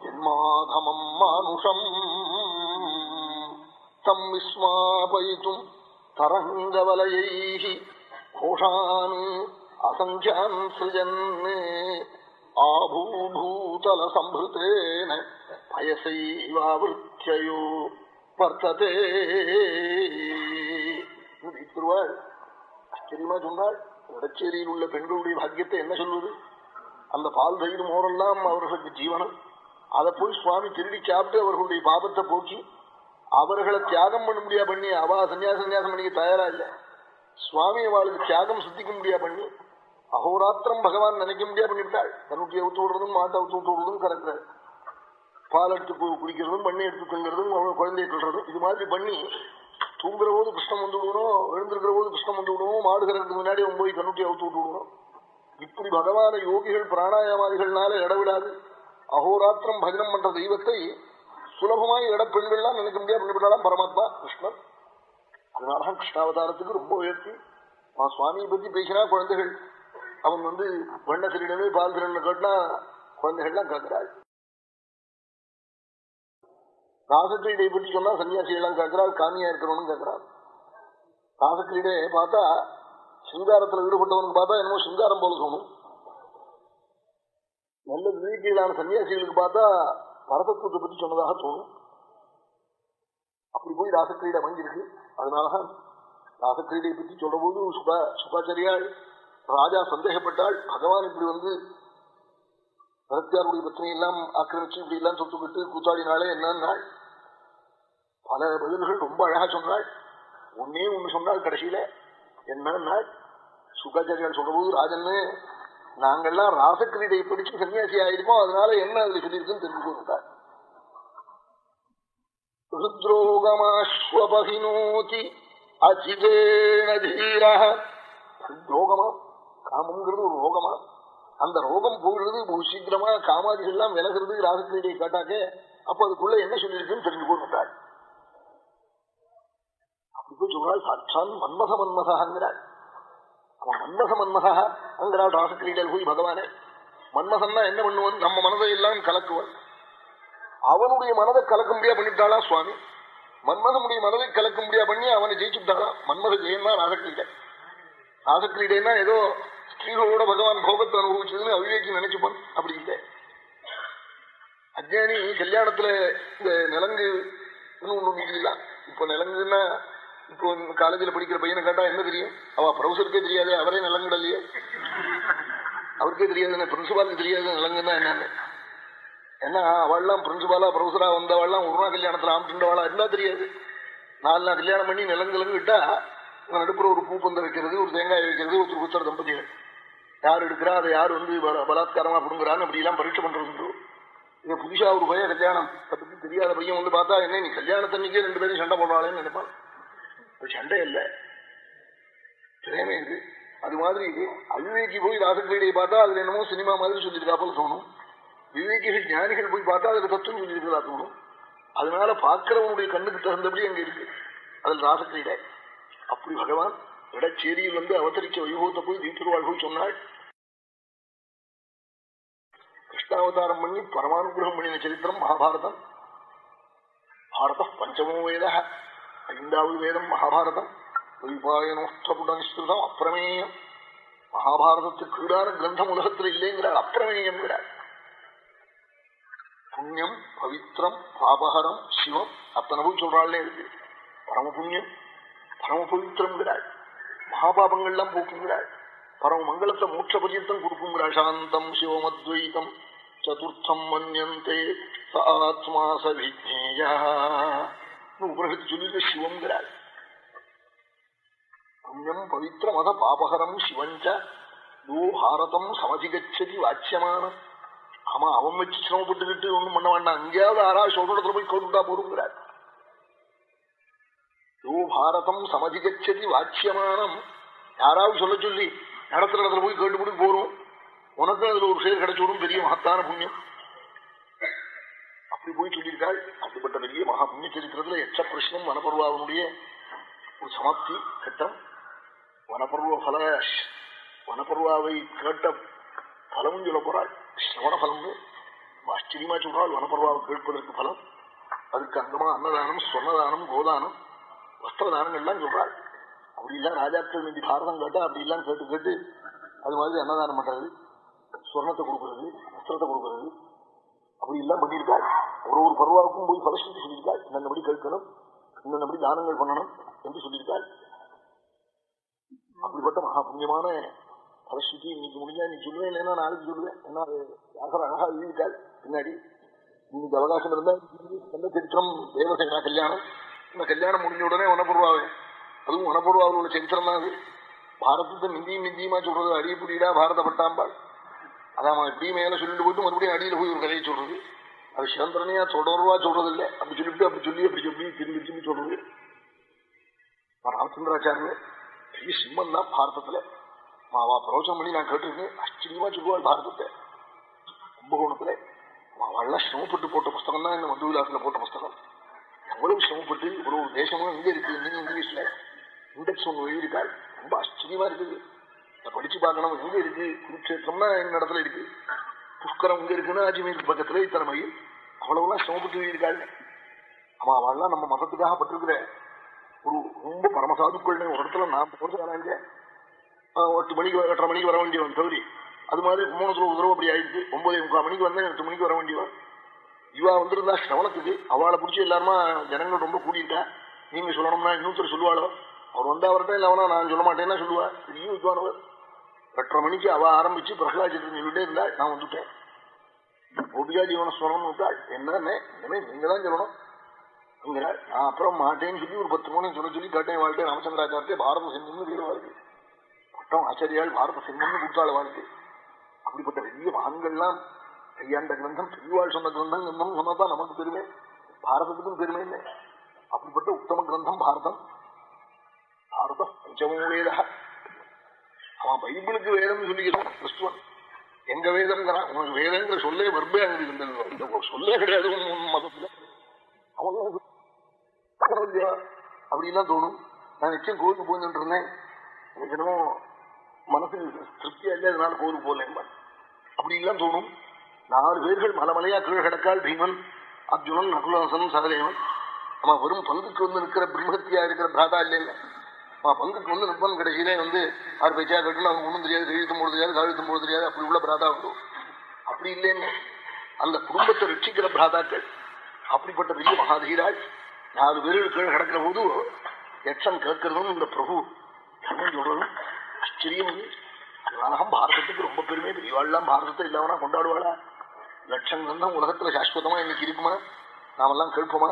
என்மாதமம் மானுஷம் தம் விஸ்மாபயித்தும் தரங்கவலையை கோஷான் அசங்கியான் சிருஜன் ஆபூபூதல சம்பிருத்தேன பயசைவாவிருத்தியோ வர்த்ததே திருவாள் ஆச்சரியமா சொன்னாள் வடச்சேரியில் உள்ள பெண்களுடைய பாக்கியத்தை என்ன சொல்வது அந்த பால் தயிர் மோரெல்லாம் அவர்களுக்கு ஜீவனம் அதை போய் சுவாமி திருடி சாப்பிட்டு அவர்களுடைய பாபத்தை போக்கி அவர்களை தியாகம் பண்ண முடியா பண்ணி அவா சன்னியாச சன்னியாசம் பண்ணிக்க தயாரா இல்ல. சுவாமி அவளுக்கு தியாகம் சித்திக்க முடியா பண்ணி அகோராத்திரம் பகவான் நினைக்க முடியா பண்ணிவிட்டாள். தன்னுடைய அவுத்து விடுறதும் மாட்டை அவுத்து விட்டு விடுறதும் கறக்குறாள் பால் எடுத்து குடிக்கிறதும் பண்ணி எடுத்து தங்குறதும் குழந்தைய கொள்றதும் இது மாதிரி பண்ணி தூங்குற போது கிருஷ்ணம் வந்து விடுவோம் எழுந்திருக்கிற போது கிருஷ்ணம் வந்து விடுவோம் மாடு மாடுகிறதுக்கு முன்னாடி போய் கண்ணுட்டி அவுத்து விட்டு விடுவோம். இப்படி பகவான யோகிகள் பிராணாயாமாதிகள்னால இடவிடாது. அகோராத்திரம் பஜனம் பண்ற தெய்வத்தை சுலபமாய் இட பெண்கள்லாம் நினைக்க முடியாது. பண்ணிவிடலாம் பரமாத்மா கிருஷ்ணன். அதனாலதான் கிருஷ்ணாவதாரத்துக்கு ரொம்ப உயர்த்தி. நான் சுவாமியை பத்தி பேசினா குழந்தைகள் அவன் வந்து வண்ண திருடனே பால் திருடனை கேட்டா குழந்தைகள்லாம் கேட்கிறாள். ராசக்கிரீடையை பற்றி சொன்னா சன்னியாசிகள்லாம் கேட்கிறாள் காமியா இருக்கிறவனும் கேட்கிறான் ராசக்கிரீடையை பார்த்தா சிங்காரத்துல ஈடுபட்டவனுக்கு பார்த்தா என்னமோ சிங்காரம் போல தோணும். நல்ல விவேகிகளான சன்னியாசிகளுக்கு பார்த்தா பரதத்துவத்தை பற்றி சொன்னதாக தோணும். அப்படி போய் ராசக்கிரீடை அமைஞ்சிருக்கு அதனாலதான் ராசக்கிரீடையை பற்றி சொல்ற போது சுபா சுபாச்சாரியாள் ராஜா சந்தேகப்பட்டாள் பகவான் இப்படி வந்து பரத்தியாருடைய பிரச்சனை எல்லாம் ஆக்கிரமிச்சு இப்படி எல்லாம் சொத்துக்கிட்டு கூத்தாடினாலே என்னன்னாள் பல பதில்கள் ரொம்ப அழகா சொன்னாள். ஒன்னே ஒண்ணு சொன்னாள் கடைசியில. என்னன்னா சுகாச்சாரியால் சொல்றபோது ராஜன்னு நாங்கெல்லாம் ராசக்கிரீடை பிடிச்சு சன்னியாசி ஆயிருக்கோம் அதனால என்ன அதுல சொல்லியிருக்குன்னு தெரிஞ்சு ருத்ரோகமாஸ்வபகினோதி அச்சிதேன ரோகமா? காமங்கிறது ஒரு ரோகமா? அந்த ரோகம் போகிறது ஒரு சீக்கிரமா காமாதிகள்லாம் விலகிறது ராசக்கிரீடையை காட்டாக்க அப்ப அதுக்குள்ள என்ன சொல்லியிருக்குன்னு தெரிஞ்சு கொடுத்தாள் அப்படி போய் சொல்றாள் சாட்சான் மன்மத மன்மதாங்கிறாள் அவன் மன்மசா அங்கரா ராசக்கிரீடல் போய் பகவானே. மன்மகன்னா என்ன பண்ணுவன்? நம்ம மனதை எல்லாம் கலக்குவன். அவனுடைய மனதை கலக்க முடியா பண்ணிவிட்டாளா சுவாமி? மன்மகனுடைய மனதை கலக்க முடியா பண்ணி அவனை ஜெயிச்சுட்டாளா? மன்மக ஜெயன் தான் ராசக்கிரீடை ராசக்கிரீடைன்னா ஏதோ ஸ்ரீகளோட பகவான் போகத்தை அனுபவிச்சதுன்னு அவிவேக்கி நினைச்சுப்பான். அப்படி இல்லை. அஜ்ஞானி கல்யாணத்துல இந்த நிலங்கு ஒண்ணு இப்ப நிலங்குன்னா இப்போ காலேஜில் படிக்கிற பையனை கேட்டா என்ன தெரியும்? அவ ப்ரௌசருக்கே தெரியாது அவரே நலங்கடலையே அவருக்கே தெரியாது பிரின்சிபாலுக்கு தெரியாது நிலங்குன்னா என்னன்னு? ஏன்னா அவள்லாம் பிரின்சிபாலா ப்ரௌசரா வந்தவாள்லாம் ஒரு நாள் கல்யாணத்துல ஆம்பிட்டுவாளா இருந்தா தெரியாது. நாலு நாள் கல்யாணம் பண்ணி நிலங்கிழங்கு விட்டா நடுப்புற ஒரு பூப்பந்த வைக்கிறது ஒரு தேங்காய் வைக்கிறது ஒரு குத்தர் தம்பதிகள் யார் எடுக்கிறா அதை யார் வந்து பலாத்காரமா கொடுங்குறான்னு அப்படி எல்லாம் பரீட்சை பண்றது இது புதுசா ஒரு பையன் கல்யாணம். அதை பத்தி தெரியாத பையன் வந்து பார்த்தா என்ன நீ கல்யாணத்தன்னைக்கே ரெண்டு பேரும் சண்டை போடுறாளேன்னு நினைப்பான். சண்டை இல்ல. பிரேம இது அது மாதிரி அவிவேகி போய் ராசக்கிரீடையை பார்த்தா அதுல என்னமோ சினிமா மாதிரி சொல்லியிருக்காப்பல் தோணும். விவேகிகள் ஞானிகள் போய் பார்த்தா அதுல தத்துவம் சொல்லியிருக்கிறதா தோணும். அதனால பார்க்கிறவனுடைய கண்ணுக்கு தகுந்தபடி அங்க இருக்கு. அதில் ராசக்கிரீடை அப்படி பகவான் இடச்சேரியில் வந்து அவதரிச்ச வைபவத்தை போய் தீட்டிருவாள்கள் சொன்னாள். கிருஷ்ணாவதாரம் பண்ணி பரமானுகிரகம் பண்ணின சரித்திரம் மகாபாரதம். பாரத பஞ்சமோ வேதா. ஐந்தாவது வேதம் மகாபாரதம். வைபாயனோஷ்டபுடனிஸ்கிருதம் அப்பிரமேயம். மகாபாரதத்துக்கு ஈடான கிரந்தம் உலகத்தில் இல்லைங்கிறார் அப்பிரமேயம் புண்ணியம் பவித்திரம் பாபகரம் சிவம் அத்தனவும் போய் சொல்றாள்னே இருக்கு. பரம புண்ணியம் பரம பவித்திரம்ங்கிறாள் மகாபாபங்கள்லாம் போக்குங்கிறாள். பரம மங்களத்தை மூச்ச பரியந்தம் கொடுக்குங்கிறாள். சாந்தம் சிவமத்வைதம் சதுர்த்தம் மன்யந்தே சாத்மா சவிஜேயா உபரகத்து சொல்லிட்டு சிவங்கிறாள் புண்ணியம் பவித்திரம் அத பாபகரம் சிவஞ்ச யோ பாரதம் சமதிகச்சதி வாச்சியமானம். ஆமா அவன் வச்சு சிரமப்பட்டுக்கிட்டு ஒண்ணும் பண்ண வேண்டாம். அங்கேயாவது ஆறா சொல்ற போய் கொண்டுட்டா போருங்கிறார் யோ பாரதம் சமதிகச்சதி வாட்சியமானம் யாராவது சொல்ல சொல்லி நடத்துற இடத்துல போய் கேட்டுப்படி போறோம். உனக்கு அதுல ஒரு செயல் கிடைச்சோடும் பெரிய மகத்தான புண்ணியம். அப்படி போய் சொல்லியிருக்காள். அப்படிப்பட்ட பெரிய மகா புண்ணிய சரித்திரத்துல எச்ச பிரஷ்னம் வனபர்வாவனுடைய ஒரு சமாப்தி கட்டம். வனபர்வ பல வனபர்வாவை கேட்ட பலமும் சொல்ல போறாள். சிரவண பலம்னு. ஆச்சரியமா சொல்றாள். வனபர்வாவை கேட்பதற்கு பலம். அதுக்கு அங்கமா அன்னதானம் சொன்னதானம் கோதானம் வஸ்திரதானம் எல்லாம் சொல்றாள். அப்படி எல்லாம் ராஜாக்கள் வேண்டி பாரதம் கேட்டா அப்படி எல்லாம் கேட்டு கேட்டு அது மாதிரி அன்னதானம் பண்றது சொர்ணத்தை கொடுக்கறது வஸ்திரத்தை கொடுக்கறது. அப்படி எல்லாம் பண்ணியிருக்காள். ஒரு ஒரு பருவாவுக்கும் போய் பலஸ்ருதி சொல்லியிருக்காள். இன்னபடி கேட்கணும் இன்னபடி தானங்கள் பண்ணணும் என்று சொல்லியிருக்காள். அப்படிப்பட்ட மகா புண்ணியமான பலஸ்ருதி இன்னைக்கு முடிஞ்சா நீ சொல்லுவேன் இல்லைன்னா நாளைக்கு சொல்லுவேன். ஏன்னா அது யாசர் அழகா எழுதியிருக்காள். பின்னாடி இன்னைக்கு அவகாசம் இருந்தா நல்ல சரித்திரம்? தேவசேனா கல்யாணம். இந்த கல்யாணம் முடிஞ்ச உடனே வனப்பூர்வாவே. அதுவும் வனப்பூர்வாவில் உள்ள சரித்திரம் தான் அது. பாரதத்தை மிந்தியும் மிந்தியுமா சொல்றது? அடியப்புடிடா பாரத பட்டாம்பாள். அதான் எப்படி மேல சொல்லிட்டு போயிட்டு மறுபடியும் அடியில் போய் ஒரு கதையை சொல்றது. அது சிவந்திரனையா தொடர்வா சொல்றதில்லை அப்படி சொல்லிவிட்டு அப்படி சொல்லி அப்படி சொல்லி திரும்பி திரும்பி சொல்றது ராமச்சந்திராச்சாரியர் பெரிய சிம்மன் தான் பாரதத்துல மாவா பிரவச்சனம் பண்ணி நான் கேட்டிருக்கேன் ஆச்சரியமா சொல்லுவாள் பாரதத்தை கும்பகோணத்துல அவள்லாம் சிரமப்பட்டு போட்ட புஸ்தகம் தான் இந்த மது போட்ட புஸ்தகம் எவ்வளவு சிரமப்பட்டு ஒரு ஒரு தேசமும் எங்க இருக்கு இன்னும் இங்கிலீஷ்ல இண்டெக்ஸ் ஒன்று எழுதியிருக்காள் ரொம்ப ஆச்சரியமா இருக்குது படிச்சு பார்க்கணும் எங்க இருக்கு குருட்சேத்திரம்னா எங்க இடத்துல இருக்கு புஷ்கரம் இங்க இருக்குன்னா அஜ்மீர் பக்கத்துல இத்தனை மயில் அவ்வளவுலாம் சிரமப்பட்டு இருக்காள் ஆமா அவள்லாம் நம்ம மதத்துக்காக பட்டிருக்கிற ஒரு ரொம்ப பரமசாதுக்கள் ஒரு இடத்துல நான் போறது வராங்க எட்டு மணிக்கு எட்டரை மணிக்கு வர வேண்டியவன் தவறி அது மாதிரி மூணு தடவை தடவை அப்படி ஆயிடுச்சு. ஒன்பதே முக்கால் மணிக்கு வந்தேன் எட்டு மணிக்கு வர வேண்டியவன். இவா வந்திருந்தா ஸ்ரவணத்துக்கு அவளை பிடிச்சி எல்லாருமா ஜனங்கள் ரொம்ப கூடியிருக்கா. நீங்க சொல்லணும்னா இன்னொருத்தர் சொல்லுவாளோ? அவர் வந்தா அவர்கிட்ட இல்ல அவனா நான் சொல்ல மாட்டேன்னா சொல்லுவா. பெரிய வித்வானவர் எட்டரை மணிக்கு அவ ஆரம்பிச்சு பிரகலாஜத்தை சொல்லிட்டே இருந்தா நான் வந்துட்டேன். கோபிகா ஜீவன ஸ்மரணம் விட்டாள் என்னன்னு? இனிமே நீங்க தான் சொல்லணும். நான் அப்புறம் மாட்டேன்னு சொல்லி ஒரு பத்து மணி சொல்ல சொல்லி கட்டை வாழ்க்கை ராமச்சந்திராச்சாரத்தை பாரத சிம்மம்னு பேர் வாழ்க்கை. பட்டம் ஆச்சாரியால் பாரத சிம்மம்னு கொடுத்தாள் வாழ்க்கை. அப்படிப்பட்ட பெரிய மகன்கள்லாம் கையாண்ட கிரந்தம் பெரியவாள் சொன்ன கிரந்தம் கிரந்தம் சொன்னதான் நமக்கு பெருமை. பாரதத்துக்கும் பெருமை இல்லை. அப்படிப்பட்ட உத்தம கிரந்தம் பாரதம். பாரதம் பஞ்சமோ வேத அவன் பைபிளுக்கு வேதம் சொல்லிக்கிறான் கிறிஸ்துவன். எங்க வேதம்ங்கிறான் உனக்கு வேதங்கிற சொல்லே வர்பே அங்க இருந்தது சொல்லே கிடையாது மதத்துல. அவன் அப்படின்லாம் தோணும். நான் நிச்சயம் கோவிலுக்கு போயிட்டு இருந்தேன். எனக்கு என்னமோ மனசுக்கு திருப்தியா இல்லை அதனால கோவிலுக்கு போகலேன் அப்படின்லாம் தோணும். நாலு பேர்கள் மலமலையா கீழே கிடக்கால் பீமன் அர்ஜுனன் நகுலாசன் சகதேவன் நம்ம வெறும் பங்குக்கு வந்து நிற்கிற பிரம்மத்தியா இருக்கிற பிராதா இல்லைல்ல. பங்குக்கு வந்து நிற்பன் கடைசியிலே வந்து ஆறு பைசா கட்டணும் அவங்க ஒன்றும் தெரியாது கழுத்தும் போட தெரியாது கழுத்தும் போட தெரியாது. அப்படி உள்ள பிராதா வரும் அப்படி இல்லைன்னு அந்த குடும்பத்தை ரட்சிக்கிற பிராதாக்கள் அப்படிப்பட்ட பெரிய மகாதீராள் நாலு பேரு கீழே கிடக்கிற போது எச்சம் கேட்கறதும் இந்த பிரபு சொல்றதும் ஆச்சரியம் அதனாலதான் பாரதத்துக்கு ரொம்ப பெருமை. பெரியவாள்லாம் பாரதத்தை இல்லாமனா கொண்டாடுவாளா? லட்சம் தான் உலகத்துல சாஸ்வதமா இன்னைக்கு இருக்குமா? நாமெல்லாம் கேட்போமா?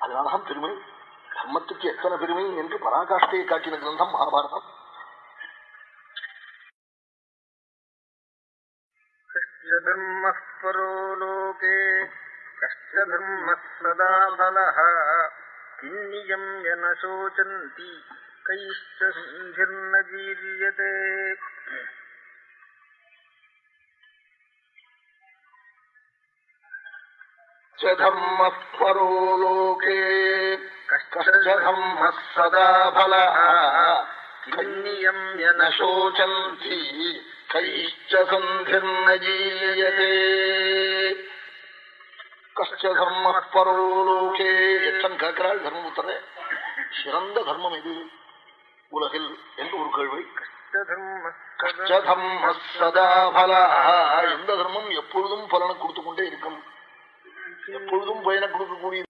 அதனாலதான் பெருமை. தர்மத்துக்கு எத்தனை பெருமை என்று பராகாஷ்டையை காட்டின கிரந்தம் மகாபாரதம் பரோலோகே கஷ்டதர்ம சதா பலः கிண்ணியம் என சோச்சந்தி கைஷ்ட சிந்திர்ன ஜீரியதே धर्मः परो लोके ശോചന്തി കൈശ്ച സന്ധിർനജീയത്തെ கஷ்டர்ம பரலோகே எச்சம் கேட்கிறாள் தர்மபுத்திரே சிறந்த தர்மம் எது உலகில் என்று ஒரு கேள்வி. எந்த தர்மம் எப்பொழுதும் பலனை கொடுத்து கொண்டே இருக்கும். எப்பொழுதும் பயனை கொடுக்கக்கூடிய